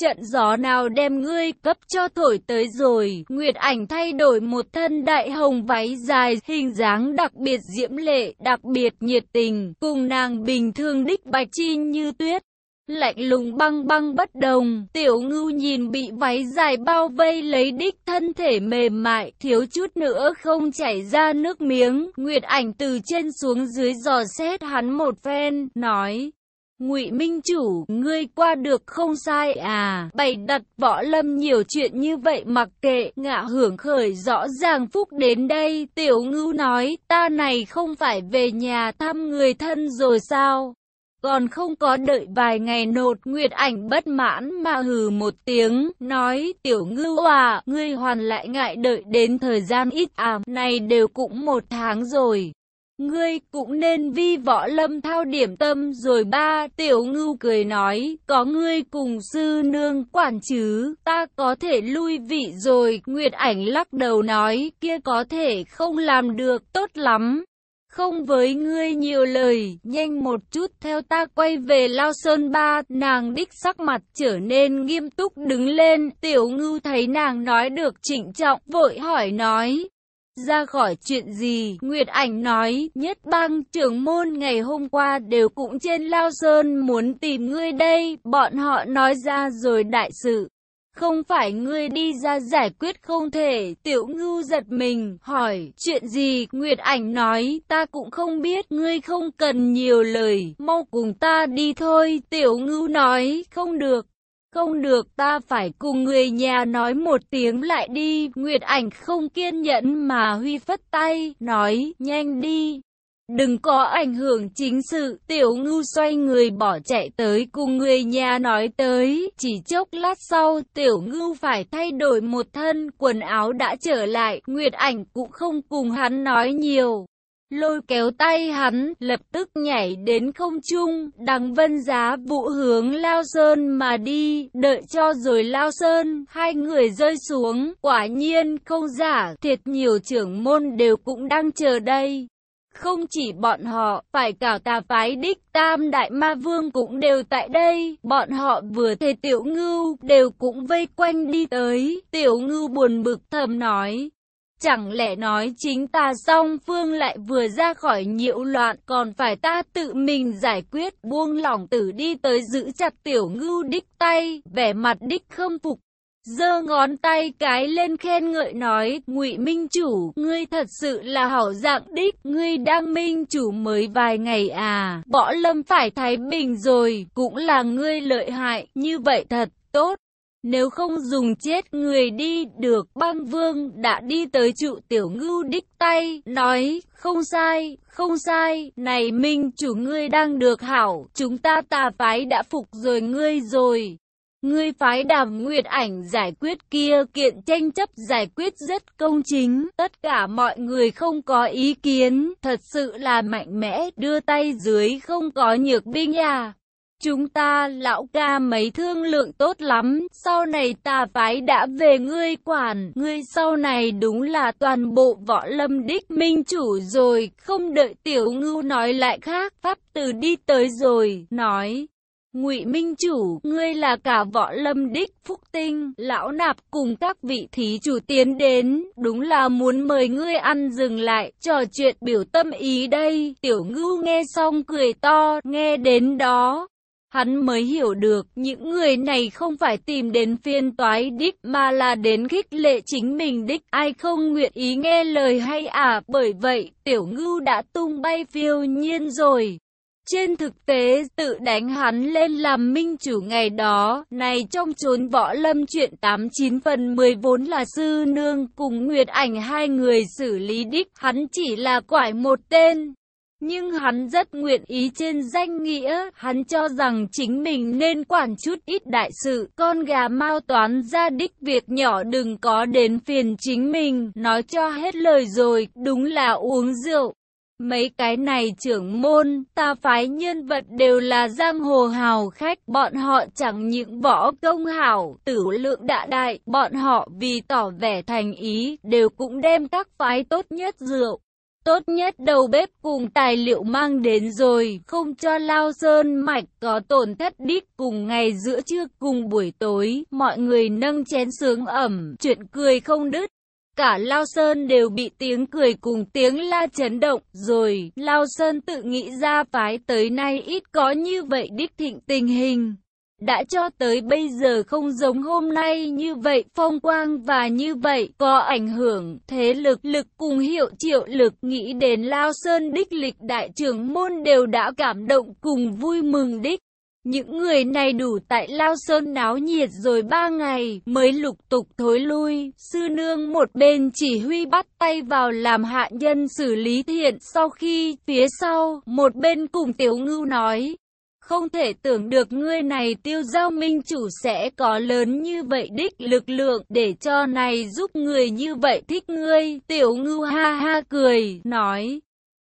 trận gió nào đem ngươi cấp cho thổi tới rồi. Nguyệt ảnh thay đổi một thân đại hồng váy dài, hình dáng đặc biệt diễm lệ, đặc biệt nhiệt tình, cùng nàng bình thường đích bạch chi như tuyết. Lạnh lùng băng băng bất đồng, tiểu ngưu nhìn bị váy dài bao vây lấy đích thân thể mềm mại, thiếu chút nữa không chảy ra nước miếng. Nguyệt ảnh từ trên xuống dưới dò xét hắn một phen, nói. Ngụy Minh Chủ, ngươi qua được không sai à, bày đặt võ lâm nhiều chuyện như vậy mặc kệ, ngạ hưởng khởi rõ ràng phúc đến đây, tiểu ngưu nói, ta này không phải về nhà thăm người thân rồi sao? Còn không có đợi vài ngày nột, Nguyệt ảnh bất mãn mà hừ một tiếng, nói, tiểu ngưu à, ngươi hoàn lại ngại đợi đến thời gian ít à, này đều cũng một tháng rồi. Ngươi cũng nên vi võ lâm thao điểm tâm rồi ba, tiểu ngưu cười nói, có ngươi cùng sư nương quản chứ, ta có thể lui vị rồi, Nguyệt ảnh lắc đầu nói, kia có thể không làm được, tốt lắm. Không với ngươi nhiều lời, nhanh một chút theo ta quay về Lao Sơn Ba, nàng đích sắc mặt trở nên nghiêm túc đứng lên, tiểu ngưu thấy nàng nói được trịnh trọng, vội hỏi nói. Ra khỏi chuyện gì, Nguyệt Ảnh nói, nhất bang trưởng môn ngày hôm qua đều cũng trên Lao Sơn muốn tìm ngươi đây, bọn họ nói ra rồi đại sự. Không phải ngươi đi ra giải quyết không thể, tiểu ngưu giật mình, hỏi, chuyện gì, Nguyệt ảnh nói, ta cũng không biết, ngươi không cần nhiều lời, mau cùng ta đi thôi, tiểu ngưu nói, không được. Không được ta phải cùng người nhà nói một tiếng lại đi, Nguyệt ảnh không kiên nhẫn mà huy phất tay, nói, nhanh đi. Đừng có ảnh hưởng chính sự, tiểu ngưu xoay người bỏ chạy tới cùng người nhà nói tới, chỉ chốc lát sau, tiểu ngưu phải thay đổi một thân, quần áo đã trở lại, Nguyệt ảnh cũng không cùng hắn nói nhiều. Lôi kéo tay hắn, lập tức nhảy đến không trung, đằng vân giá vụ hướng Lao Sơn mà đi, đợi cho rồi Lao Sơn, hai người rơi xuống, quả nhiên không giả, thiệt nhiều trưởng môn đều cũng đang chờ đây. Không chỉ bọn họ, phải cả tà phái đích tam đại ma vương cũng đều tại đây. Bọn họ vừa thề tiểu ngưu, đều cũng vây quanh đi tới. Tiểu ngưu buồn bực thầm nói. Chẳng lẽ nói chính ta song phương lại vừa ra khỏi nhiễu loạn còn phải ta tự mình giải quyết buông lỏng tử đi tới giữ chặt tiểu ngưu đích tay, vẻ mặt đích khâm phục giơ ngón tay cái lên khen ngợi nói, ngụy Minh Chủ, ngươi thật sự là hảo dạng đích, ngươi đang Minh Chủ mới vài ngày à, võ lâm phải thái bình rồi, cũng là ngươi lợi hại, như vậy thật tốt. Nếu không dùng chết người đi được băng vương đã đi tới trụ tiểu ngưu đích tay, nói, không sai, không sai, này minh chủ ngươi đang được hảo, chúng ta tà phái đã phục rồi ngươi rồi. Ngươi phái đàm nguyệt ảnh giải quyết kia kiện tranh chấp giải quyết rất công chính, tất cả mọi người không có ý kiến, thật sự là mạnh mẽ, đưa tay dưới không có nhược binh à. Chúng ta lão ca mấy thương lượng tốt lắm, sau này ta phái đã về ngươi quản, ngươi sau này đúng là toàn bộ võ lâm đích minh chủ rồi, không đợi tiểu ngưu nói lại khác, pháp từ đi tới rồi, nói. Ngụy Minh Chủ, ngươi là cả võ lâm đích phúc tinh, lão nạp cùng các vị thí chủ tiến đến, đúng là muốn mời ngươi ăn dừng lại, trò chuyện biểu tâm ý đây, tiểu ngưu nghe xong cười to, nghe đến đó. Hắn mới hiểu được những người này không phải tìm đến phiên toái đích mà là đến khích lệ chính mình đích. Ai không nguyện ý nghe lời hay à bởi vậy tiểu ngưu đã tung bay phiêu nhiên rồi. Trên thực tế, tự đánh hắn lên làm minh chủ ngày đó, này trong chốn võ lâm chuyện 89 phần 10 vốn là sư nương cùng Nguyệt ảnh hai người xử lý đích, hắn chỉ là quải một tên. Nhưng hắn rất nguyện ý trên danh nghĩa, hắn cho rằng chính mình nên quản chút ít đại sự, con gà mau toán ra đích việc nhỏ đừng có đến phiền chính mình, nói cho hết lời rồi, đúng là uống rượu. Mấy cái này trưởng môn, ta phái nhân vật đều là giang hồ hào khách, bọn họ chẳng những võ công hảo, tử lượng đạ đại, bọn họ vì tỏ vẻ thành ý, đều cũng đem các phái tốt nhất rượu. Tốt nhất đầu bếp cùng tài liệu mang đến rồi, không cho lao sơn mạch có tổn thất đích cùng ngày giữa trưa cùng buổi tối, mọi người nâng chén sướng ẩm, chuyện cười không đứt. Cả Lao Sơn đều bị tiếng cười cùng tiếng la chấn động, rồi Lao Sơn tự nghĩ ra phái tới nay ít có như vậy đích thịnh tình hình. Đã cho tới bây giờ không giống hôm nay như vậy, phong quang và như vậy có ảnh hưởng, thế lực lực cùng hiệu triệu lực nghĩ đến Lao Sơn đích lịch đại trưởng môn đều đã cảm động cùng vui mừng đích. Những người này đủ tại Lao Sơn náo nhiệt rồi ba ngày mới lục tục thối lui. Sư nương một bên chỉ huy bắt tay vào làm hạ nhân xử lý thiện, sau khi phía sau, một bên cùng tiểu ngưu nói. Không thể tưởng được ngươi này tiêu giao minh chủ sẽ có lớn như vậy đích lực lượng để cho này giúp người như vậy thích ngươi. Tiểu ngưu ha ha cười, nói.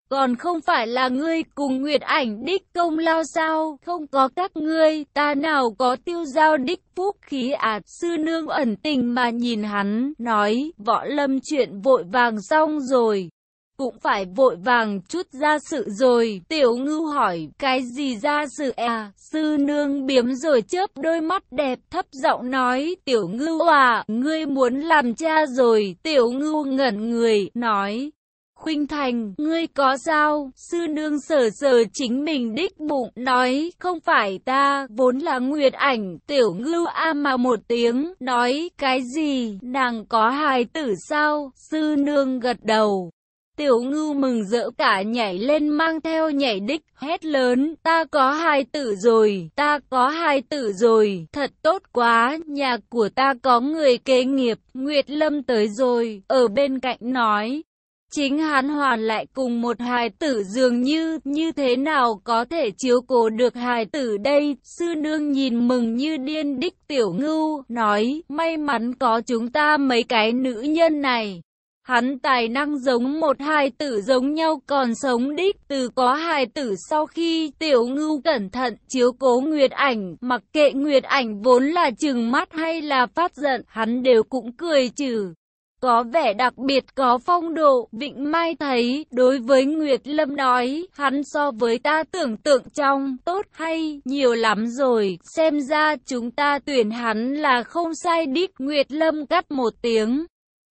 Còn không phải là ngươi cùng Nguyệt ảnh đích công lao sao, không có các ngươi, ta nào có tiêu giao đích phúc khí ạt, sư nương ẩn tình mà nhìn hắn, nói, võ lâm chuyện vội vàng xong rồi. Cũng phải vội vàng chút ra sự rồi, tiểu ngưu hỏi, cái gì ra sự à, sư nương biếm rồi chớp đôi mắt đẹp thấp giọng nói, tiểu ngưu à, ngươi muốn làm cha rồi, tiểu ngưu ngẩn người, nói, Khuynh Thành, ngươi có sao? Sư nương sở sờ chính mình đích bụng, nói, không phải ta, vốn là Nguyệt ảnh, tiểu ngưu a mà một tiếng, nói, cái gì, nàng có hài tử sao? Sư nương gật đầu. Tiểu ngưu mừng rỡ cả nhảy lên mang theo nhảy đích, hét lớn, ta có hai tử rồi, ta có hai tử rồi, thật tốt quá, nhà của ta có người kế nghiệp, Nguyệt Lâm tới rồi, ở bên cạnh nói, Chính hắn hoàn lại cùng một hài tử dường như, như thế nào có thể chiếu cố được hài tử đây, sư nương nhìn mừng như điên đích tiểu ngưu, nói, may mắn có chúng ta mấy cái nữ nhân này. Hắn tài năng giống một hài tử giống nhau còn sống đích từ có hài tử sau khi tiểu ngưu cẩn thận chiếu cố Nguyệt ảnh, mặc kệ Nguyệt ảnh vốn là chừng mắt hay là phát giận, hắn đều cũng cười trừ có vẻ đặc biệt có phong độ. Vịnh Mai thấy, đối với Nguyệt Lâm nói, hắn so với ta tưởng tượng trong, tốt hay, nhiều lắm rồi, xem ra chúng ta tuyển hắn là không sai đích. Nguyệt Lâm cắt một tiếng.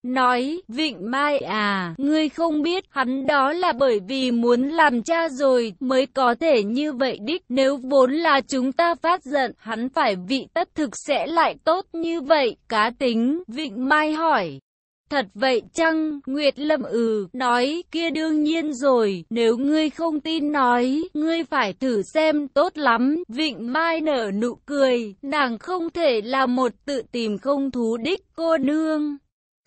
Nói, Vịnh Mai à, ngươi không biết, hắn đó là bởi vì muốn làm cha rồi, mới có thể như vậy đích, nếu vốn là chúng ta phát giận, hắn phải vị tất thực sẽ lại tốt như vậy, cá tính, Vịnh Mai hỏi. Thật vậy chăng? Nguyệt Lâm ừ, nói, kia đương nhiên rồi, nếu ngươi không tin nói, ngươi phải thử xem, tốt lắm. Vịnh Mai nở nụ cười, nàng không thể là một tự tìm không thú đích cô nương.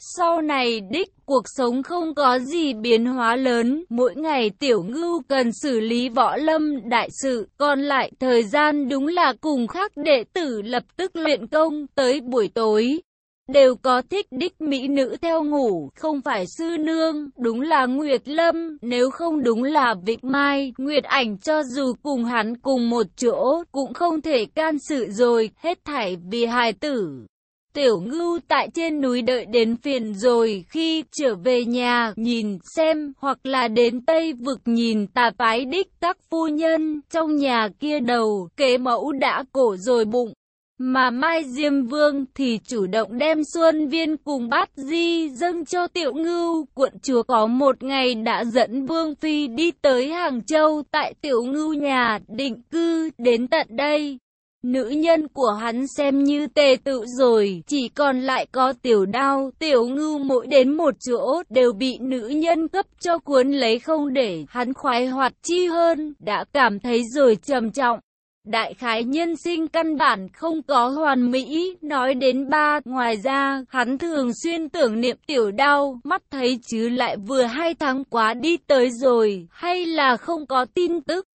Sau này đích cuộc sống không có gì biến hóa lớn, mỗi ngày tiểu ngưu cần xử lý võ lâm đại sự, còn lại thời gian đúng là cùng khác đệ tử lập tức luyện công tới buổi tối đều có thích đích mỹ nữ theo ngủ, không phải sư nương, đúng là Nguyệt Lâm, nếu không đúng là Vịnh Mai, Nguyệt ảnh cho dù cùng hắn cùng một chỗ, cũng không thể can sự rồi, hết thảy vì hài tử. Tiểu ngưu tại trên núi đợi đến phiền rồi, khi trở về nhà nhìn xem hoặc là đến Tây vực nhìn tà phái đích các phu nhân trong nhà kia đầu, kế mẫu đã cổ rồi bụng. Mà Mai Diêm Vương thì chủ động đem Xuân Viên cùng bát di dâng cho Tiểu Ngưu. Quận chúa có một ngày đã dẫn Vương Phi đi tới Hàng Châu tại Tiểu Ngưu nhà định cư đến tận đây. Nữ nhân của hắn xem như tề tự rồi, chỉ còn lại có tiểu đao, tiểu ngưu mỗi đến một chỗ đều bị nữ nhân cấp cho cuốn lấy không để hắn khoái hoạt chi hơn, đã cảm thấy rồi trầm trọng. Đại khái nhân sinh căn bản không có hoàn mỹ, nói đến ba, ngoài ra, hắn thường xuyên tưởng niệm tiểu đau, mắt thấy chứ lại vừa hai tháng quá đi tới rồi, hay là không có tin tức.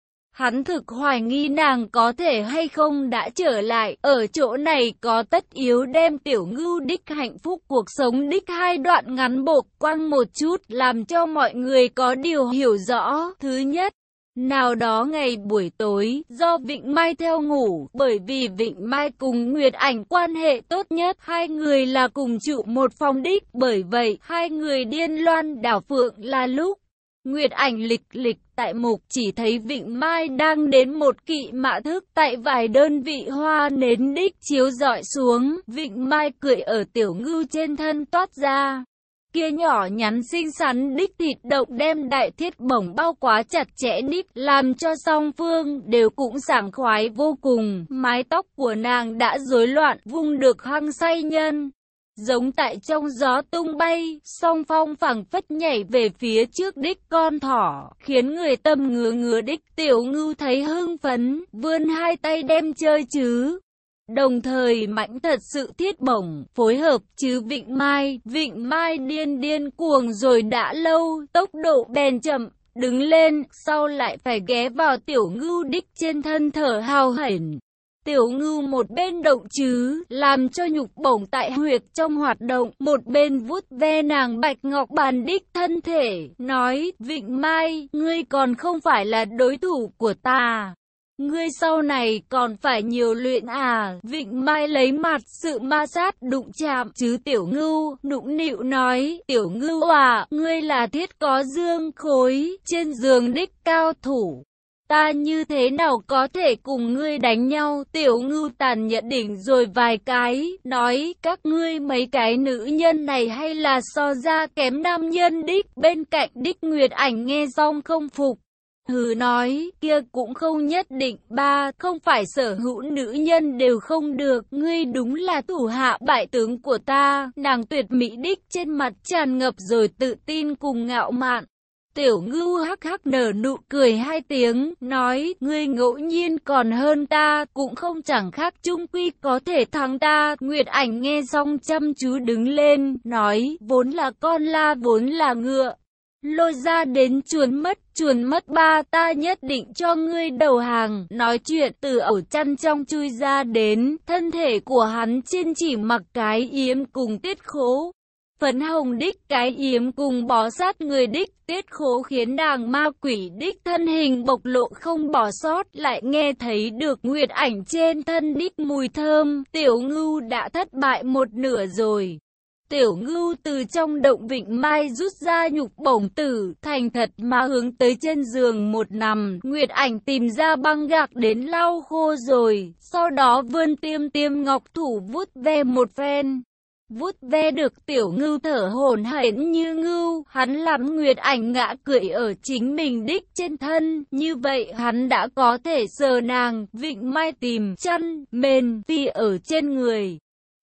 Hắn thực hoài nghi nàng có thể hay không đã trở lại, ở chỗ này có tất yếu đem tiểu ngưu đích hạnh phúc cuộc sống đích hai đoạn ngắn bột quăng một chút, làm cho mọi người có điều hiểu rõ. Thứ nhất, nào đó ngày buổi tối, do Vịnh Mai theo ngủ, bởi vì Vịnh Mai cùng Nguyệt Ảnh quan hệ tốt nhất, hai người là cùng trụ một phòng đích, bởi vậy hai người điên loan đảo phượng là lúc. Nguyệt Ảnh lịch lịch tại mục chỉ thấy Vịnh Mai đang đến một kỵ mã thức tại vài đơn vị hoa nến đích chiếu dọi xuống, Vịnh Mai cười ở tiểu ngưu trên thân toát ra kia nhỏ nhắn xinh xắn đích thịt động đem đại thiết bổng bao quá chặt chẽ đích, làm cho song phương đều cũng sảng khoái vô cùng. Mái tóc của nàng đã rối loạn, vung được hăng say nhân. Giống tại trong gió tung bay, song phong phẳng phất nhảy về phía trước đích con thỏ, khiến người tâm ngứa ngứa đích tiểu ngưu thấy hưng phấn, vươn hai tay đem chơi chứ. Đồng thời mãnh thật sự thiết bổng, phối hợp chứ Vịnh Mai, Vịnh Mai điên điên cuồng rồi đã lâu, tốc độ bèn chậm, đứng lên, sau lại phải ghé vào tiểu ngưu đích trên thân thở hào hển. Tiểu ngưu một bên động chứ, làm cho nhục bổng tại huyệt trong hoạt động, một bên vuốt ve nàng bạch ngọc bàn đích thân thể, nói, Vịnh Mai, ngươi còn không phải là đối thủ của ta. Ngươi sau này còn phải nhiều luyện à, Vịnh Mai lấy mặt sự ma sát đụng chạm, chứ tiểu ngưu, nũng nịu nói, tiểu ngưu à, ngươi là thiết có dương khối, trên giường đích cao thủ. Ta như thế nào có thể cùng ngươi đánh nhau, tiểu ngưu tàn nhận đỉnh rồi vài cái, nói các ngươi mấy cái nữ nhân này hay là so ra kém nam nhân đích, bên cạnh đích nguyệt ảnh nghe xong không phục. Hừ nói, kia cũng không nhất định, ba, không phải sở hữu nữ nhân đều không được, ngươi đúng là thủ hạ bại tướng của ta, nàng tuyệt mỹ đích trên mặt tràn ngập rồi tự tin cùng ngạo mạn. Tiểu ngưu hắc hắc nở nụ cười hai tiếng, nói, ngươi ngẫu nhiên còn hơn ta, cũng không chẳng khác chung quy có thể thắng ta. Nguyệt ảnh nghe xong chăm chú đứng lên, nói, vốn là con la vốn là ngựa. Lôi ra đến chuồn mất, chuồn mất ba ta nhất định cho ngươi đầu hàng. Nói chuyện từ ẩu chăn trong chui ra đến, thân thể của hắn trên chỉ mặc cái yếm cùng tiết khố. Phấn hồng đích cái yếm cùng bó sát người đích tiết khố khiến đàng ma quỷ đích thân hình bộc lộ không bỏ sót lại nghe thấy được nguyệt ảnh trên thân đích mùi thơm. Tiểu ngưu đã thất bại một nửa rồi. Tiểu ngưu từ trong động vịnh mai rút ra nhục bổng tử, thành thật mà hướng tới trên giường một nằm, Nguyệt ảnh tìm ra băng gạc đến lau khô rồi, sau đó vươn tiêm tiêm ngọc thủ vút ve một phen. Vút ve được tiểu ngưu thở hổn hển như ngưu, hắn làm Nguyệt ảnh ngã cười ở chính mình đích trên thân, như vậy hắn đã có thể sờ nàng, vịnh mai tìm chăn, mền, phi ở trên người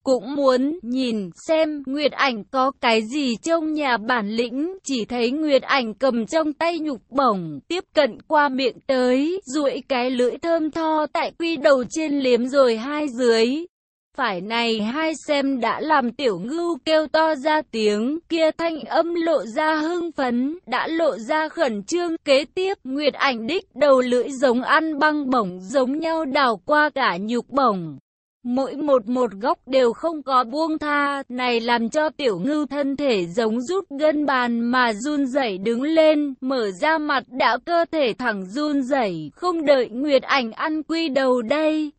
cũng muốn nhìn xem Nguyệt Ảnh có cái gì trong nhà bản lĩnh, chỉ thấy Nguyệt Ảnh cầm trong tay nhục bổng, tiếp cận qua miệng tới, Rụi cái lưỡi thơm tho tại quy đầu trên liếm rồi hai dưới. Phải này hai xem đã làm tiểu ngưu kêu to ra tiếng, kia thanh âm lộ ra hưng phấn, đã lộ ra khẩn trương, kế tiếp Nguyệt Ảnh đích đầu lưỡi giống ăn băng bổng giống nhau đào qua cả nhục bổng. Mỗi một một góc đều không có buông tha, này làm cho tiểu ngưu thân thể giống rút gân bàn mà run rẩy đứng lên, mở ra mặt đã cơ thể thẳng run rẩy, không đợi Nguyệt ảnh ăn quy đầu đây.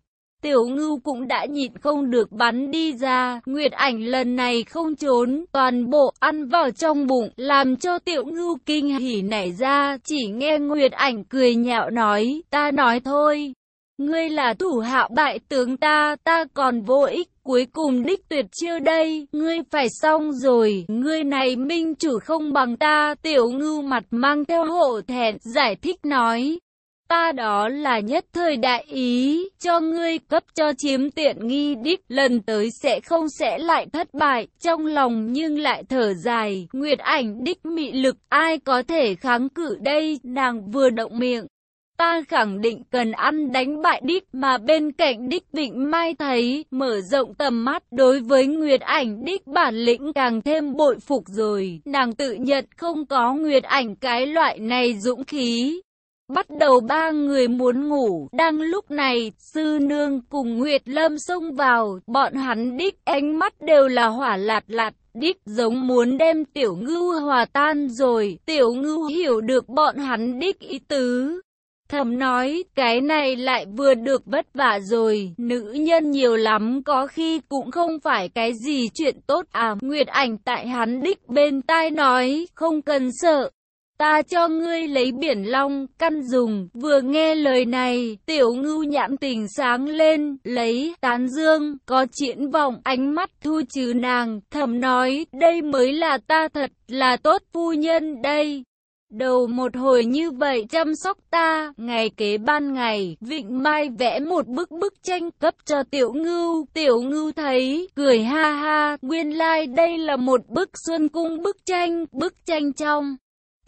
Tiểu ngưu cũng đã nhịn không được bắn đi ra, Nguyệt ảnh lần này không trốn, toàn bộ ăn vào trong bụng, làm cho tiểu ngưu kinh hỉ nảy ra, chỉ nghe Nguyệt ảnh cười nhạo nói, ta nói thôi, Ngươi là thủ hạ bại tướng ta, ta còn vô ích, cuối cùng đích tuyệt chưa đây, ngươi phải xong rồi, ngươi này minh chủ không bằng ta, tiểu ngư mặt mang theo hộ thẹn, giải thích nói. Ta đó là nhất thời đại ý, cho ngươi cấp cho chiếm tiện nghi đích, lần tới sẽ không sẽ lại thất bại, trong lòng nhưng lại thở dài, nguyệt ảnh đích mị lực, ai có thể kháng cự đây, nàng vừa động miệng, ta khẳng định cần ăn đánh bại đích mà bên cạnh đích vịnh mai thấy, mở rộng tầm mắt. Đối với Nguyệt ảnh đích bản lĩnh càng thêm bội phục rồi, nàng tự nhận không có Nguyệt ảnh cái loại này dũng khí. Bắt đầu ba người muốn ngủ, đang lúc này, sư nương cùng Nguyệt Lâm xông vào, bọn hắn đích ánh mắt đều là hỏa lạt lạt, đích giống muốn đem tiểu ngưu hòa tan rồi, tiểu ngưu hiểu được bọn hắn đích ý tứ, Thầm nói, cái này lại vừa được vất vả rồi, nữ nhân nhiều lắm có khi cũng không phải cái gì chuyện tốt à. Nguyệt ảnh tại hắn đích bên tai nói, không cần sợ. Ta cho ngươi lấy biển long, căn dùng, vừa nghe lời này, tiểu ngưu nhãn tình sáng lên, lấy, tán dương, có triển vọng, ánh mắt thu trừ nàng, thầm nói, đây mới là ta thật, là tốt phu nhân đây. Đầu một hồi như vậy chăm sóc ta, ngày kế ban ngày, Vịnh Mai vẽ một bức bức tranh cấp cho Tiểu Ngưu. Tiểu Ngưu thấy, cười ha ha, nguyên lai like đây là một bức xuân cung bức tranh, bức tranh trong.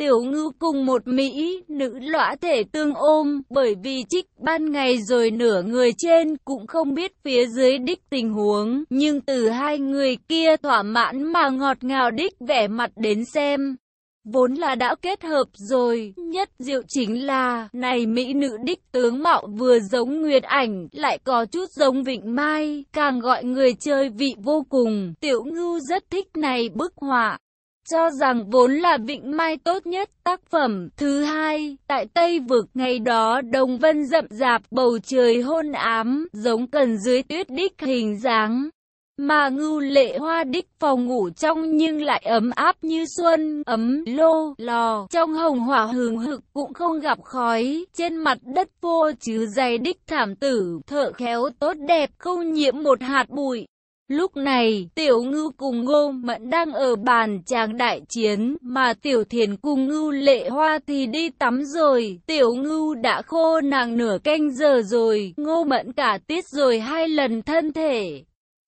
Tiểu ngưu cùng một Mỹ, nữ lõa thể tương ôm, bởi vì trích ban ngày rồi nửa người trên cũng không biết phía dưới đích tình huống, nhưng từ hai người kia thỏa mãn mà ngọt ngào đích vẻ mặt đến xem. vốn là đã kết hợp rồi, nhất diệu chính là, này mỹ nữ đích tướng mạo vừa giống Nguyệt Ảnh, lại có chút giống Vịnh Mai, càng gọi người chơi vị vô cùng, tiểu ngưu rất thích này bức họa. Cho rằng vốn là Vịnh Mai tốt nhất tác phẩm. Thứ hai, tại Tây Vực ngày đó đồng vân rậm rạp bầu trời hôn ám, giống cần dưới tuyết đích hình dáng. Mà ngưu lệ hoa đích phòng ngủ trong nhưng lại ấm áp như xuân, ấm lô, lò, trong hồng hỏa hừng hực cũng không gặp khói, trên mặt đất vô chứ dày đích thảm tử, thợ khéo tốt đẹp, không nhiễm một hạt bụi. Lúc này, tiểu ngưu cùng ngô mẫn đang ở bàn tràng đại chiến, mà tiểu thiền cùng ngưu lệ hoa thì đi tắm rồi. Tiểu ngưu đã khô nàng nửa canh giờ rồi, ngô mẫn cả tiết rồi hai lần thân thể.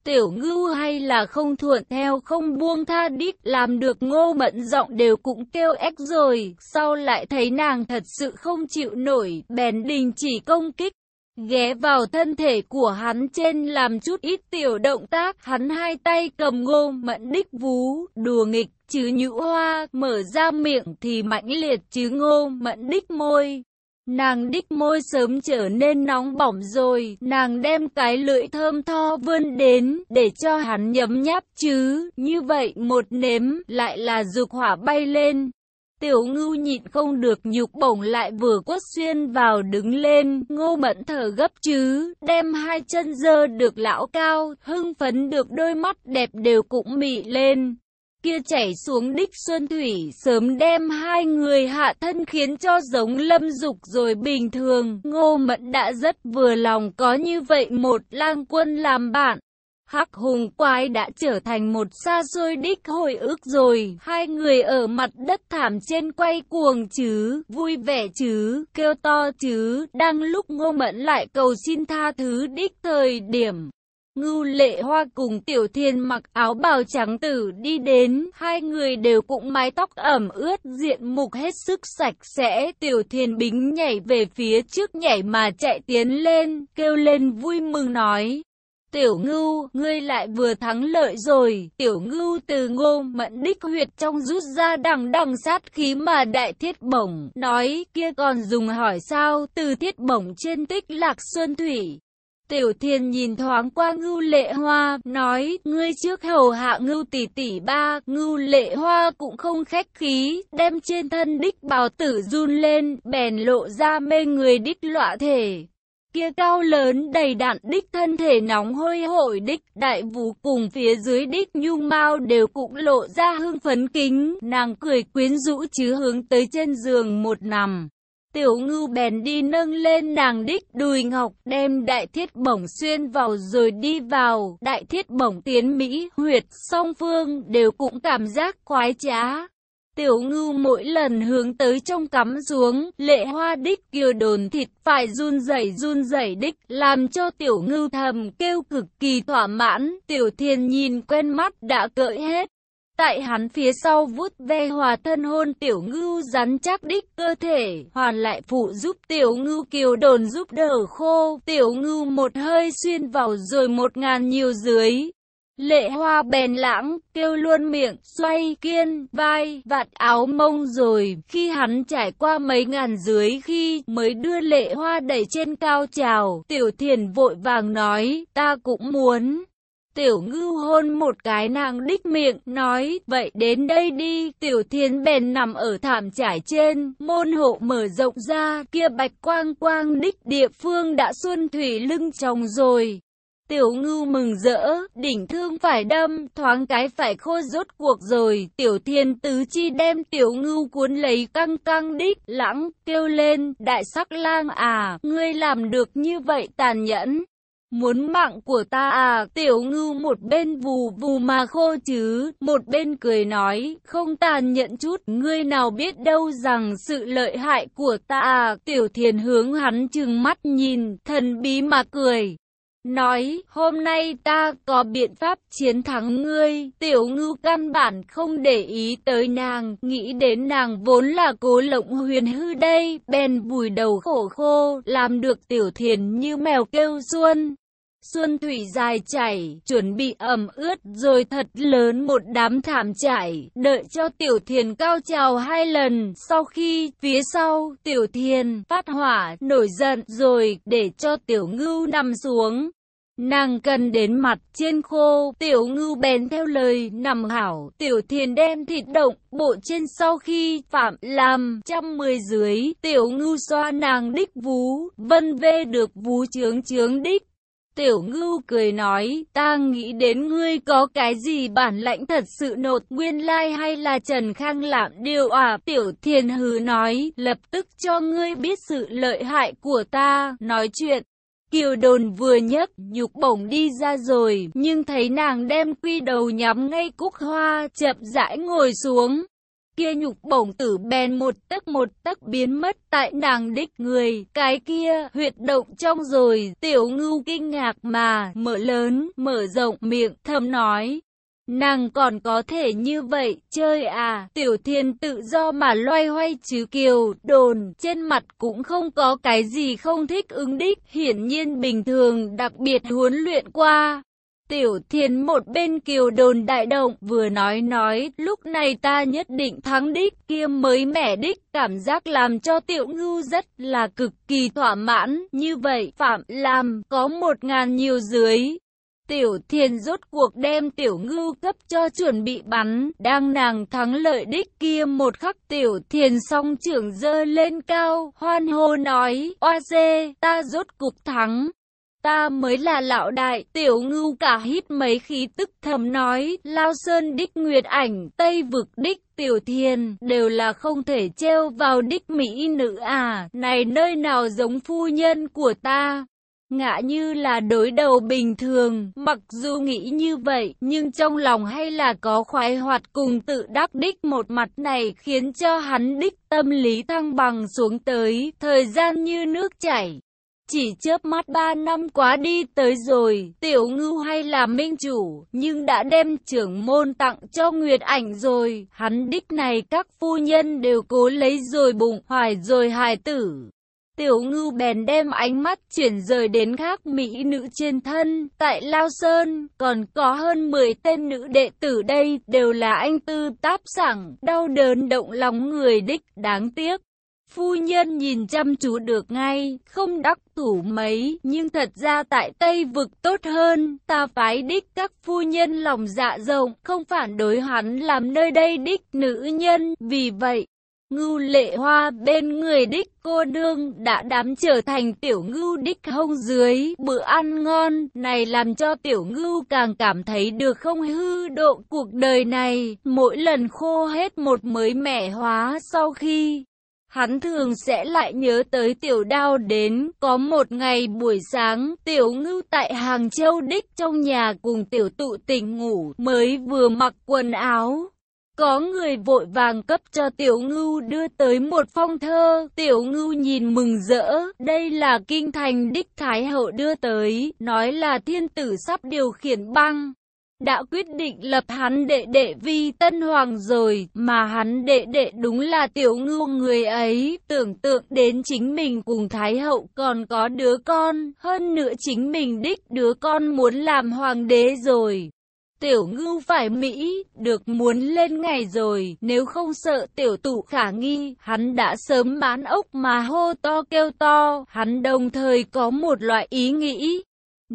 Tiểu ngưu hay là không thuận theo không buông tha đích làm được ngô mẫn giọng đều cũng kêu ếch rồi, sau lại thấy nàng thật sự không chịu nổi, bèn đình chỉ công kích. Ghé vào thân thể của hắn trên làm chút ít tiểu động tác, hắn hai tay cầm ngô mẫn đích vú, đùa nghịch, chứ nhũ hoa, mở ra miệng thì mãnh liệt chứ ngô mẫn đích môi. Nàng đích môi sớm trở nên nóng bỏng rồi, nàng đem cái lưỡi thơm tho vươn đến, để cho hắn nhấm nháp chứ, như vậy một nếm, lại là dục hỏa bay lên. Tiểu ngưu nhịn không được nhục bổng lại vừa quất xuyên vào đứng lên, ngô mẫn thở gấp chứ, đem hai chân dơ được lão cao, hưng phấn được đôi mắt đẹp đều cũng mị lên kia chảy xuống đích xuân thủy, sớm đem hai người hạ thân khiến cho giống lâm dục rồi bình thường. Ngô Mẫn đã rất vừa lòng có như vậy một lang quân làm bạn. Hắc hùng quái đã trở thành một xa xôi đích hồi ức rồi, hai người ở mặt đất thảm trên quay cuồng chứ, vui vẻ chứ, kêu to chứ, đang lúc ngô mẫn lại cầu xin tha thứ đích thời điểm. Ngưu lệ hoa cùng tiểu thiên mặc áo bào trắng tử đi đến, hai người đều cũng mái tóc ẩm ướt, diện mục hết sức sạch sẽ, tiểu thiên bính nhảy về phía trước nhảy mà chạy tiến lên, kêu lên vui mừng nói. Tiểu ngưu, ngươi lại vừa thắng lợi rồi, tiểu ngưu từ ngô mẫn đích huyệt trong rút ra đằng đằng sát khí mà đại thiết bổng, nói kia còn dùng hỏi sao, từ thiết bổng trên tích lạc xuân thủy. Tiểu Thiên nhìn thoáng qua ngưu lệ hoa, nói, ngươi trước hầu hạ ngưu tỷ tỷ ba, ngưu lệ hoa cũng không khách khí, đem trên thân đích bào tử run lên, bèn lộ ra mê người đích lọa thể. Kia cao lớn đầy đạn đích thân thể nóng hôi hổi đích, đại vũ cùng phía dưới đích nhung mau đều cũng lộ ra hương phấn kính, nàng cười quyến rũ chứ hướng tới trên giường một nằm. Tiểu ngưu bèn đi nâng lên nàng đích đùi ngọc, đem đại thiết bổng xuyên vào rồi đi vào, đại thiết bổng tiến Mỹ, huyệt, song phương, đều cũng cảm giác khoái trá. Tiểu ngưu mỗi lần hướng tới trong cắm xuống, lệ hoa đích kiều đồn thịt phải run rẩy run rẩy đích, làm cho tiểu ngưu thầm kêu cực kỳ thỏa mãn, tiểu thiên nhìn quen mắt đã cởi hết. Tại hắn phía sau vút ve hòa thân hôn tiểu ngưu rắn chắc đích cơ thể, hoàn lại phụ giúp tiểu ngưu kiều đồn giúp đỡ khô, tiểu ngưu một hơi xuyên vào rồi một ngàn nhiều dưới. Lệ hoa bèn lãng, kêu luôn miệng, xoay, kiên, vai, vạt áo mông rồi, khi hắn trải qua mấy ngàn dưới khi mới đưa lệ hoa đẩy trên cao trào, tiểu thiền vội vàng nói, ta cũng muốn. Tiểu ngư hôn một cái nàng đích miệng, nói, vậy đến đây đi, tiểu thiền bèn nằm ở thảm trải trên, môn hộ mở rộng ra, kia bạch quang quang đích địa phương đã xuân thủy lưng chồng rồi. Tiểu ngưu mừng rỡ, đỉnh thương phải đâm, thoáng cái phải khô rốt cuộc rồi, tiểu thiên tứ chi đem tiểu ngưu cuốn lấy căng căng đích, lãng, kêu lên, đại sắc lang à, ngươi làm được như vậy tàn nhẫn. Muốn mạng của ta à, tiểu ngưu một bên vù vù mà khô chứ, một bên cười nói, không tàn nhẫn chút, ngươi nào biết đâu rằng sự lợi hại của ta à, tiểu thiền hướng hắn chừng mắt nhìn, thần bí mà cười. Nói, hôm nay ta có biện pháp chiến thắng ngươi, tiểu ngưu căn bản không để ý tới nàng, nghĩ đến nàng vốn là cố lộng huyền hư đây, bèn vùi đầu khổ khô, làm được tiểu thiền như mèo kêu xuân. Xuân thủy dài chảy, chuẩn bị ẩm ướt rồi thật lớn một đám thảm chảy, đợi cho tiểu thiền cao trào hai lần, sau khi phía sau tiểu thiền phát hỏa, nổi giận rồi để cho tiểu ngưu nằm xuống. Nàng cần đến mặt trên khô, tiểu ngưu bèn theo lời nằm hảo, tiểu thiền đem thịt động, bộ trên sau khi phạm làm trăm mười dưới, tiểu ngưu xoa nàng đích vú, vân vê được vú trướng trướng đích. Tiểu ngưu cười nói, ta nghĩ đến ngươi có cái gì bản lãnh thật sự nột nguyên lai hay là Trần Khang Lạm điều à. Tiểu thiền hứ nói, lập tức cho ngươi biết sự lợi hại của ta, nói chuyện. Kiều đồn vừa nhấc nhục bổng đi ra rồi, nhưng thấy nàng đem quy đầu nhắm ngay cúc hoa, chậm rãi ngồi xuống. Kia nhục bổng tử bèn một tấc một tấc biến mất tại nàng đích người, cái kia huyệt động trong rồi, tiểu ngưu kinh ngạc mà, mở lớn, mở rộng miệng, thầm nói. Nàng còn có thể như vậy, chơi à, tiểu thiên tự do mà loay hoay chứ kiều, đồn, trên mặt cũng không có cái gì không thích ứng đích, hiển nhiên bình thường, đặc biệt huấn luyện qua. Tiểu thiên một bên kiều đồn đại động, vừa nói nói, lúc này ta nhất định thắng đích, kia mới mẻ đích, cảm giác làm cho tiểu ngưu rất là cực kỳ thỏa mãn, như vậy, phạm làm, có một ngàn nhiều dưới. Tiểu thiền rốt cuộc đem tiểu ngưu cấp cho chuẩn bị bắn, đang nàng thắng lợi đích kia một khắc tiểu thiền song trưởng dơ lên cao, hoan hô nói, oa dê, ta rốt cục thắng. Ta mới là lão đại, tiểu ngưu cả hít mấy khí tức thầm nói, lao sơn đích nguyệt ảnh, tây vực đích tiểu thiền, đều là không thể treo vào đích mỹ nữ à, này nơi nào giống phu nhân của ta ngã như là đối đầu bình thường, mặc dù nghĩ như vậy, nhưng trong lòng hay là có khoái hoạt cùng tự đắc đích một mặt này khiến cho hắn đích tâm lý thăng bằng xuống tới, thời gian như nước chảy. Chỉ chớp mắt ba năm quá đi tới rồi, tiểu ngưu hay là minh chủ, nhưng đã đem trưởng môn tặng cho Nguyệt ảnh rồi, hắn đích này các phu nhân đều cố lấy rồi bụng, hoài rồi hài tử. Tiểu ngưu bèn đem ánh mắt chuyển rời đến khác mỹ nữ trên thân, tại Lao Sơn, còn có hơn 10 tên nữ đệ tử đây, đều là anh tư táp sảng, đau đớn động lòng người đích, đáng tiếc. Phu nhân nhìn chăm chú được ngay, không đắc thủ mấy, nhưng thật ra tại Tây vực tốt hơn, ta phái đích các phu nhân lòng dạ rộng, không phản đối hắn làm nơi đây đích nữ nhân, vì vậy, Ngưu lệ hoa bên người đích cô đương đã đám trở thành tiểu ngưu đích hông dưới. Bữa ăn ngon này làm cho tiểu ngưu càng cảm thấy được không hư độ cuộc đời này. Mỗi lần khô hết một mới mẻ hóa sau khi Hắn thường sẽ lại nhớ tới tiểu đao đến, có một ngày buổi sáng, tiểu ngưu tại Hàng Châu Đích trong nhà cùng tiểu tụ tỉnh ngủ, mới vừa mặc quần áo, có người vội vàng cấp cho Tiểu Ngưu đưa tới một phong thơ, Tiểu Ngưu nhìn mừng rỡ, đây là kinh thành đích Thái Hậu đưa tới, nói là thiên tử sắp điều khiển băng. Đã quyết định lập hắn đệ đệ vi tân hoàng rồi, mà hắn đệ đệ đúng là tiểu ngưu người ấy, tưởng tượng đến chính mình cùng Thái Hậu còn có đứa con, hơn nữa chính mình đích đứa con muốn làm hoàng đế rồi. Tiểu ngưu phải Mỹ, được muốn lên ngày rồi, nếu không sợ tiểu tụ khả nghi, hắn đã sớm bán ốc mà hô to kêu to, hắn đồng thời có một loại ý nghĩ.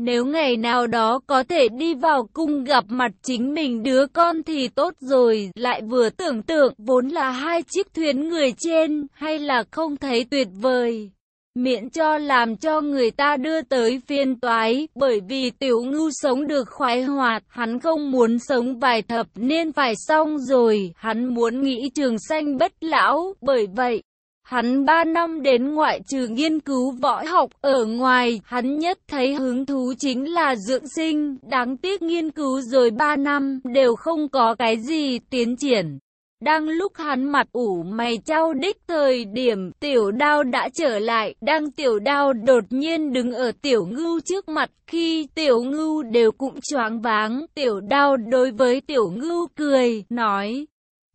Nếu ngày nào đó có thể đi vào cung gặp mặt chính mình đứa con thì tốt rồi, lại vừa tưởng tượng vốn là hai chiếc thuyền người trên, hay là không thấy tuyệt vời. Miễn cho làm cho người ta đưa tới phiên toái, bởi vì tiểu ngưu sống được khoái hoạt, hắn không muốn sống vài thập nên phải xong rồi, hắn muốn nghĩ trường sanh bất lão, bởi vậy. Hắn 3 năm đến ngoại trừ nghiên cứu võ học ở ngoài, hắn nhất thấy hứng thú chính là dưỡng sinh, đáng tiếc nghiên cứu rồi 3 năm, đều không có cái gì tiến triển. Đang lúc hắn mặt ủ mày trao đích thời điểm tiểu đao đã trở lại, đang tiểu đao đột nhiên đứng ở tiểu ngưu trước mặt khi tiểu ngưu đều cũng choáng váng, tiểu đao đối với tiểu ngưu cười, nói.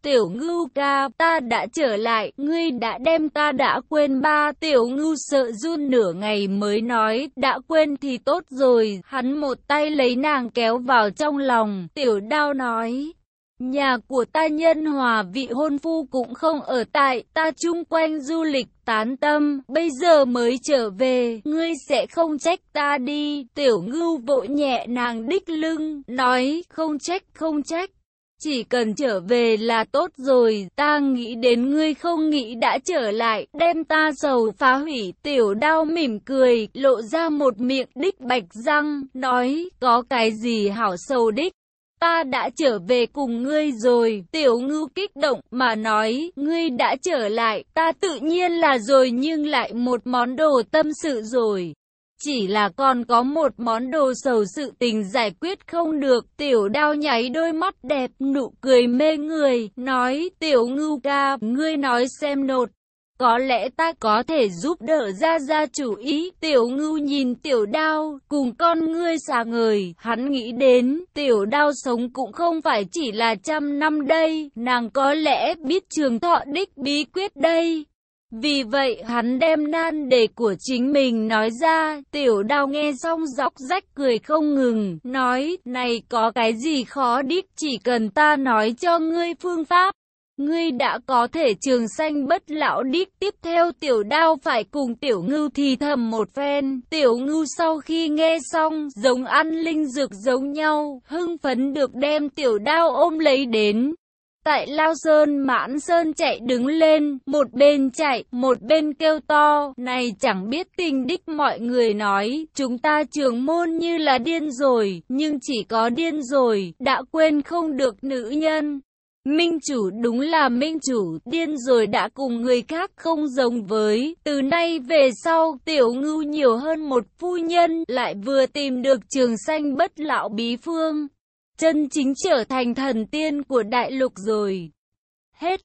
Tiểu ngưu ca, ta đã trở lại, ngươi đã đem ta đã quên ba. Tiểu ngưu sợ run nửa ngày mới nói, đã quên thì tốt rồi. Hắn một tay lấy nàng kéo vào trong lòng. Tiểu đao nói, Nhà của ta nhân hòa vị hôn phu cũng không ở tại, ta chung quanh du lịch tán tâm, bây giờ mới trở về, ngươi sẽ không trách ta đi. Tiểu ngưu vội nhẹ nàng đích lưng, nói, không trách không trách. Chỉ cần trở về là tốt rồi, ta nghĩ đến ngươi không nghĩ đã trở lại, đem ta sầu phá hủy, tiểu đao mỉm cười, lộ ra một miệng đích bạch răng, nói, có cái gì hảo sầu đích. Ta đã trở về cùng ngươi rồi, tiểu ngưu kích động mà nói, ngươi đã trở lại, ta tự nhiên là rồi nhưng lại một món đồ tâm sự rồi. Chỉ là còn có một món đồ sầu sự tình giải quyết không được, tiểu đao nháy đôi mắt đẹp, nụ cười mê người, nói, tiểu ngưu ca, ngươi nói xem nột. Có lẽ ta có thể giúp đỡ ra ra chủ ý. Tiểu ngưu nhìn tiểu đao, cùng con ngươi xà ngời. Hắn nghĩ đến, tiểu đao sống cũng không phải chỉ là trăm năm đây. Nàng có lẽ biết trường thọ đích bí quyết đây. Vì vậy hắn đem nan đề của chính mình nói ra, tiểu đao nghe xong dọc rách cười không ngừng, nói, này có cái gì khó đích chỉ cần ta nói cho ngươi phương pháp. Ngươi đã có thể trường sanh bất lão đích tiếp theo tiểu đao phải cùng tiểu ngưu thì thầm một phen. Tiểu ngưu sau khi nghe xong giống ăn linh dược giống nhau, hưng phấn được đem tiểu đao ôm lấy đến. Tại Lao Sơn mãn Sơn chạy đứng lên, một bên chạy, một bên kêu to, này chẳng biết tình đích mọi người nói, chúng ta trường môn như là điên rồi, nhưng chỉ có điên rồi, đã quên không được nữ nhân. Minh chủ đúng là minh chủ, điên rồi đã cùng người khác không giống với, từ nay về sau, tiểu ngưu nhiều hơn một phu nhân, lại vừa tìm được trường sanh bất lão bí phương. Chân chính trở thành thần tiên của đại lục rồi. Hết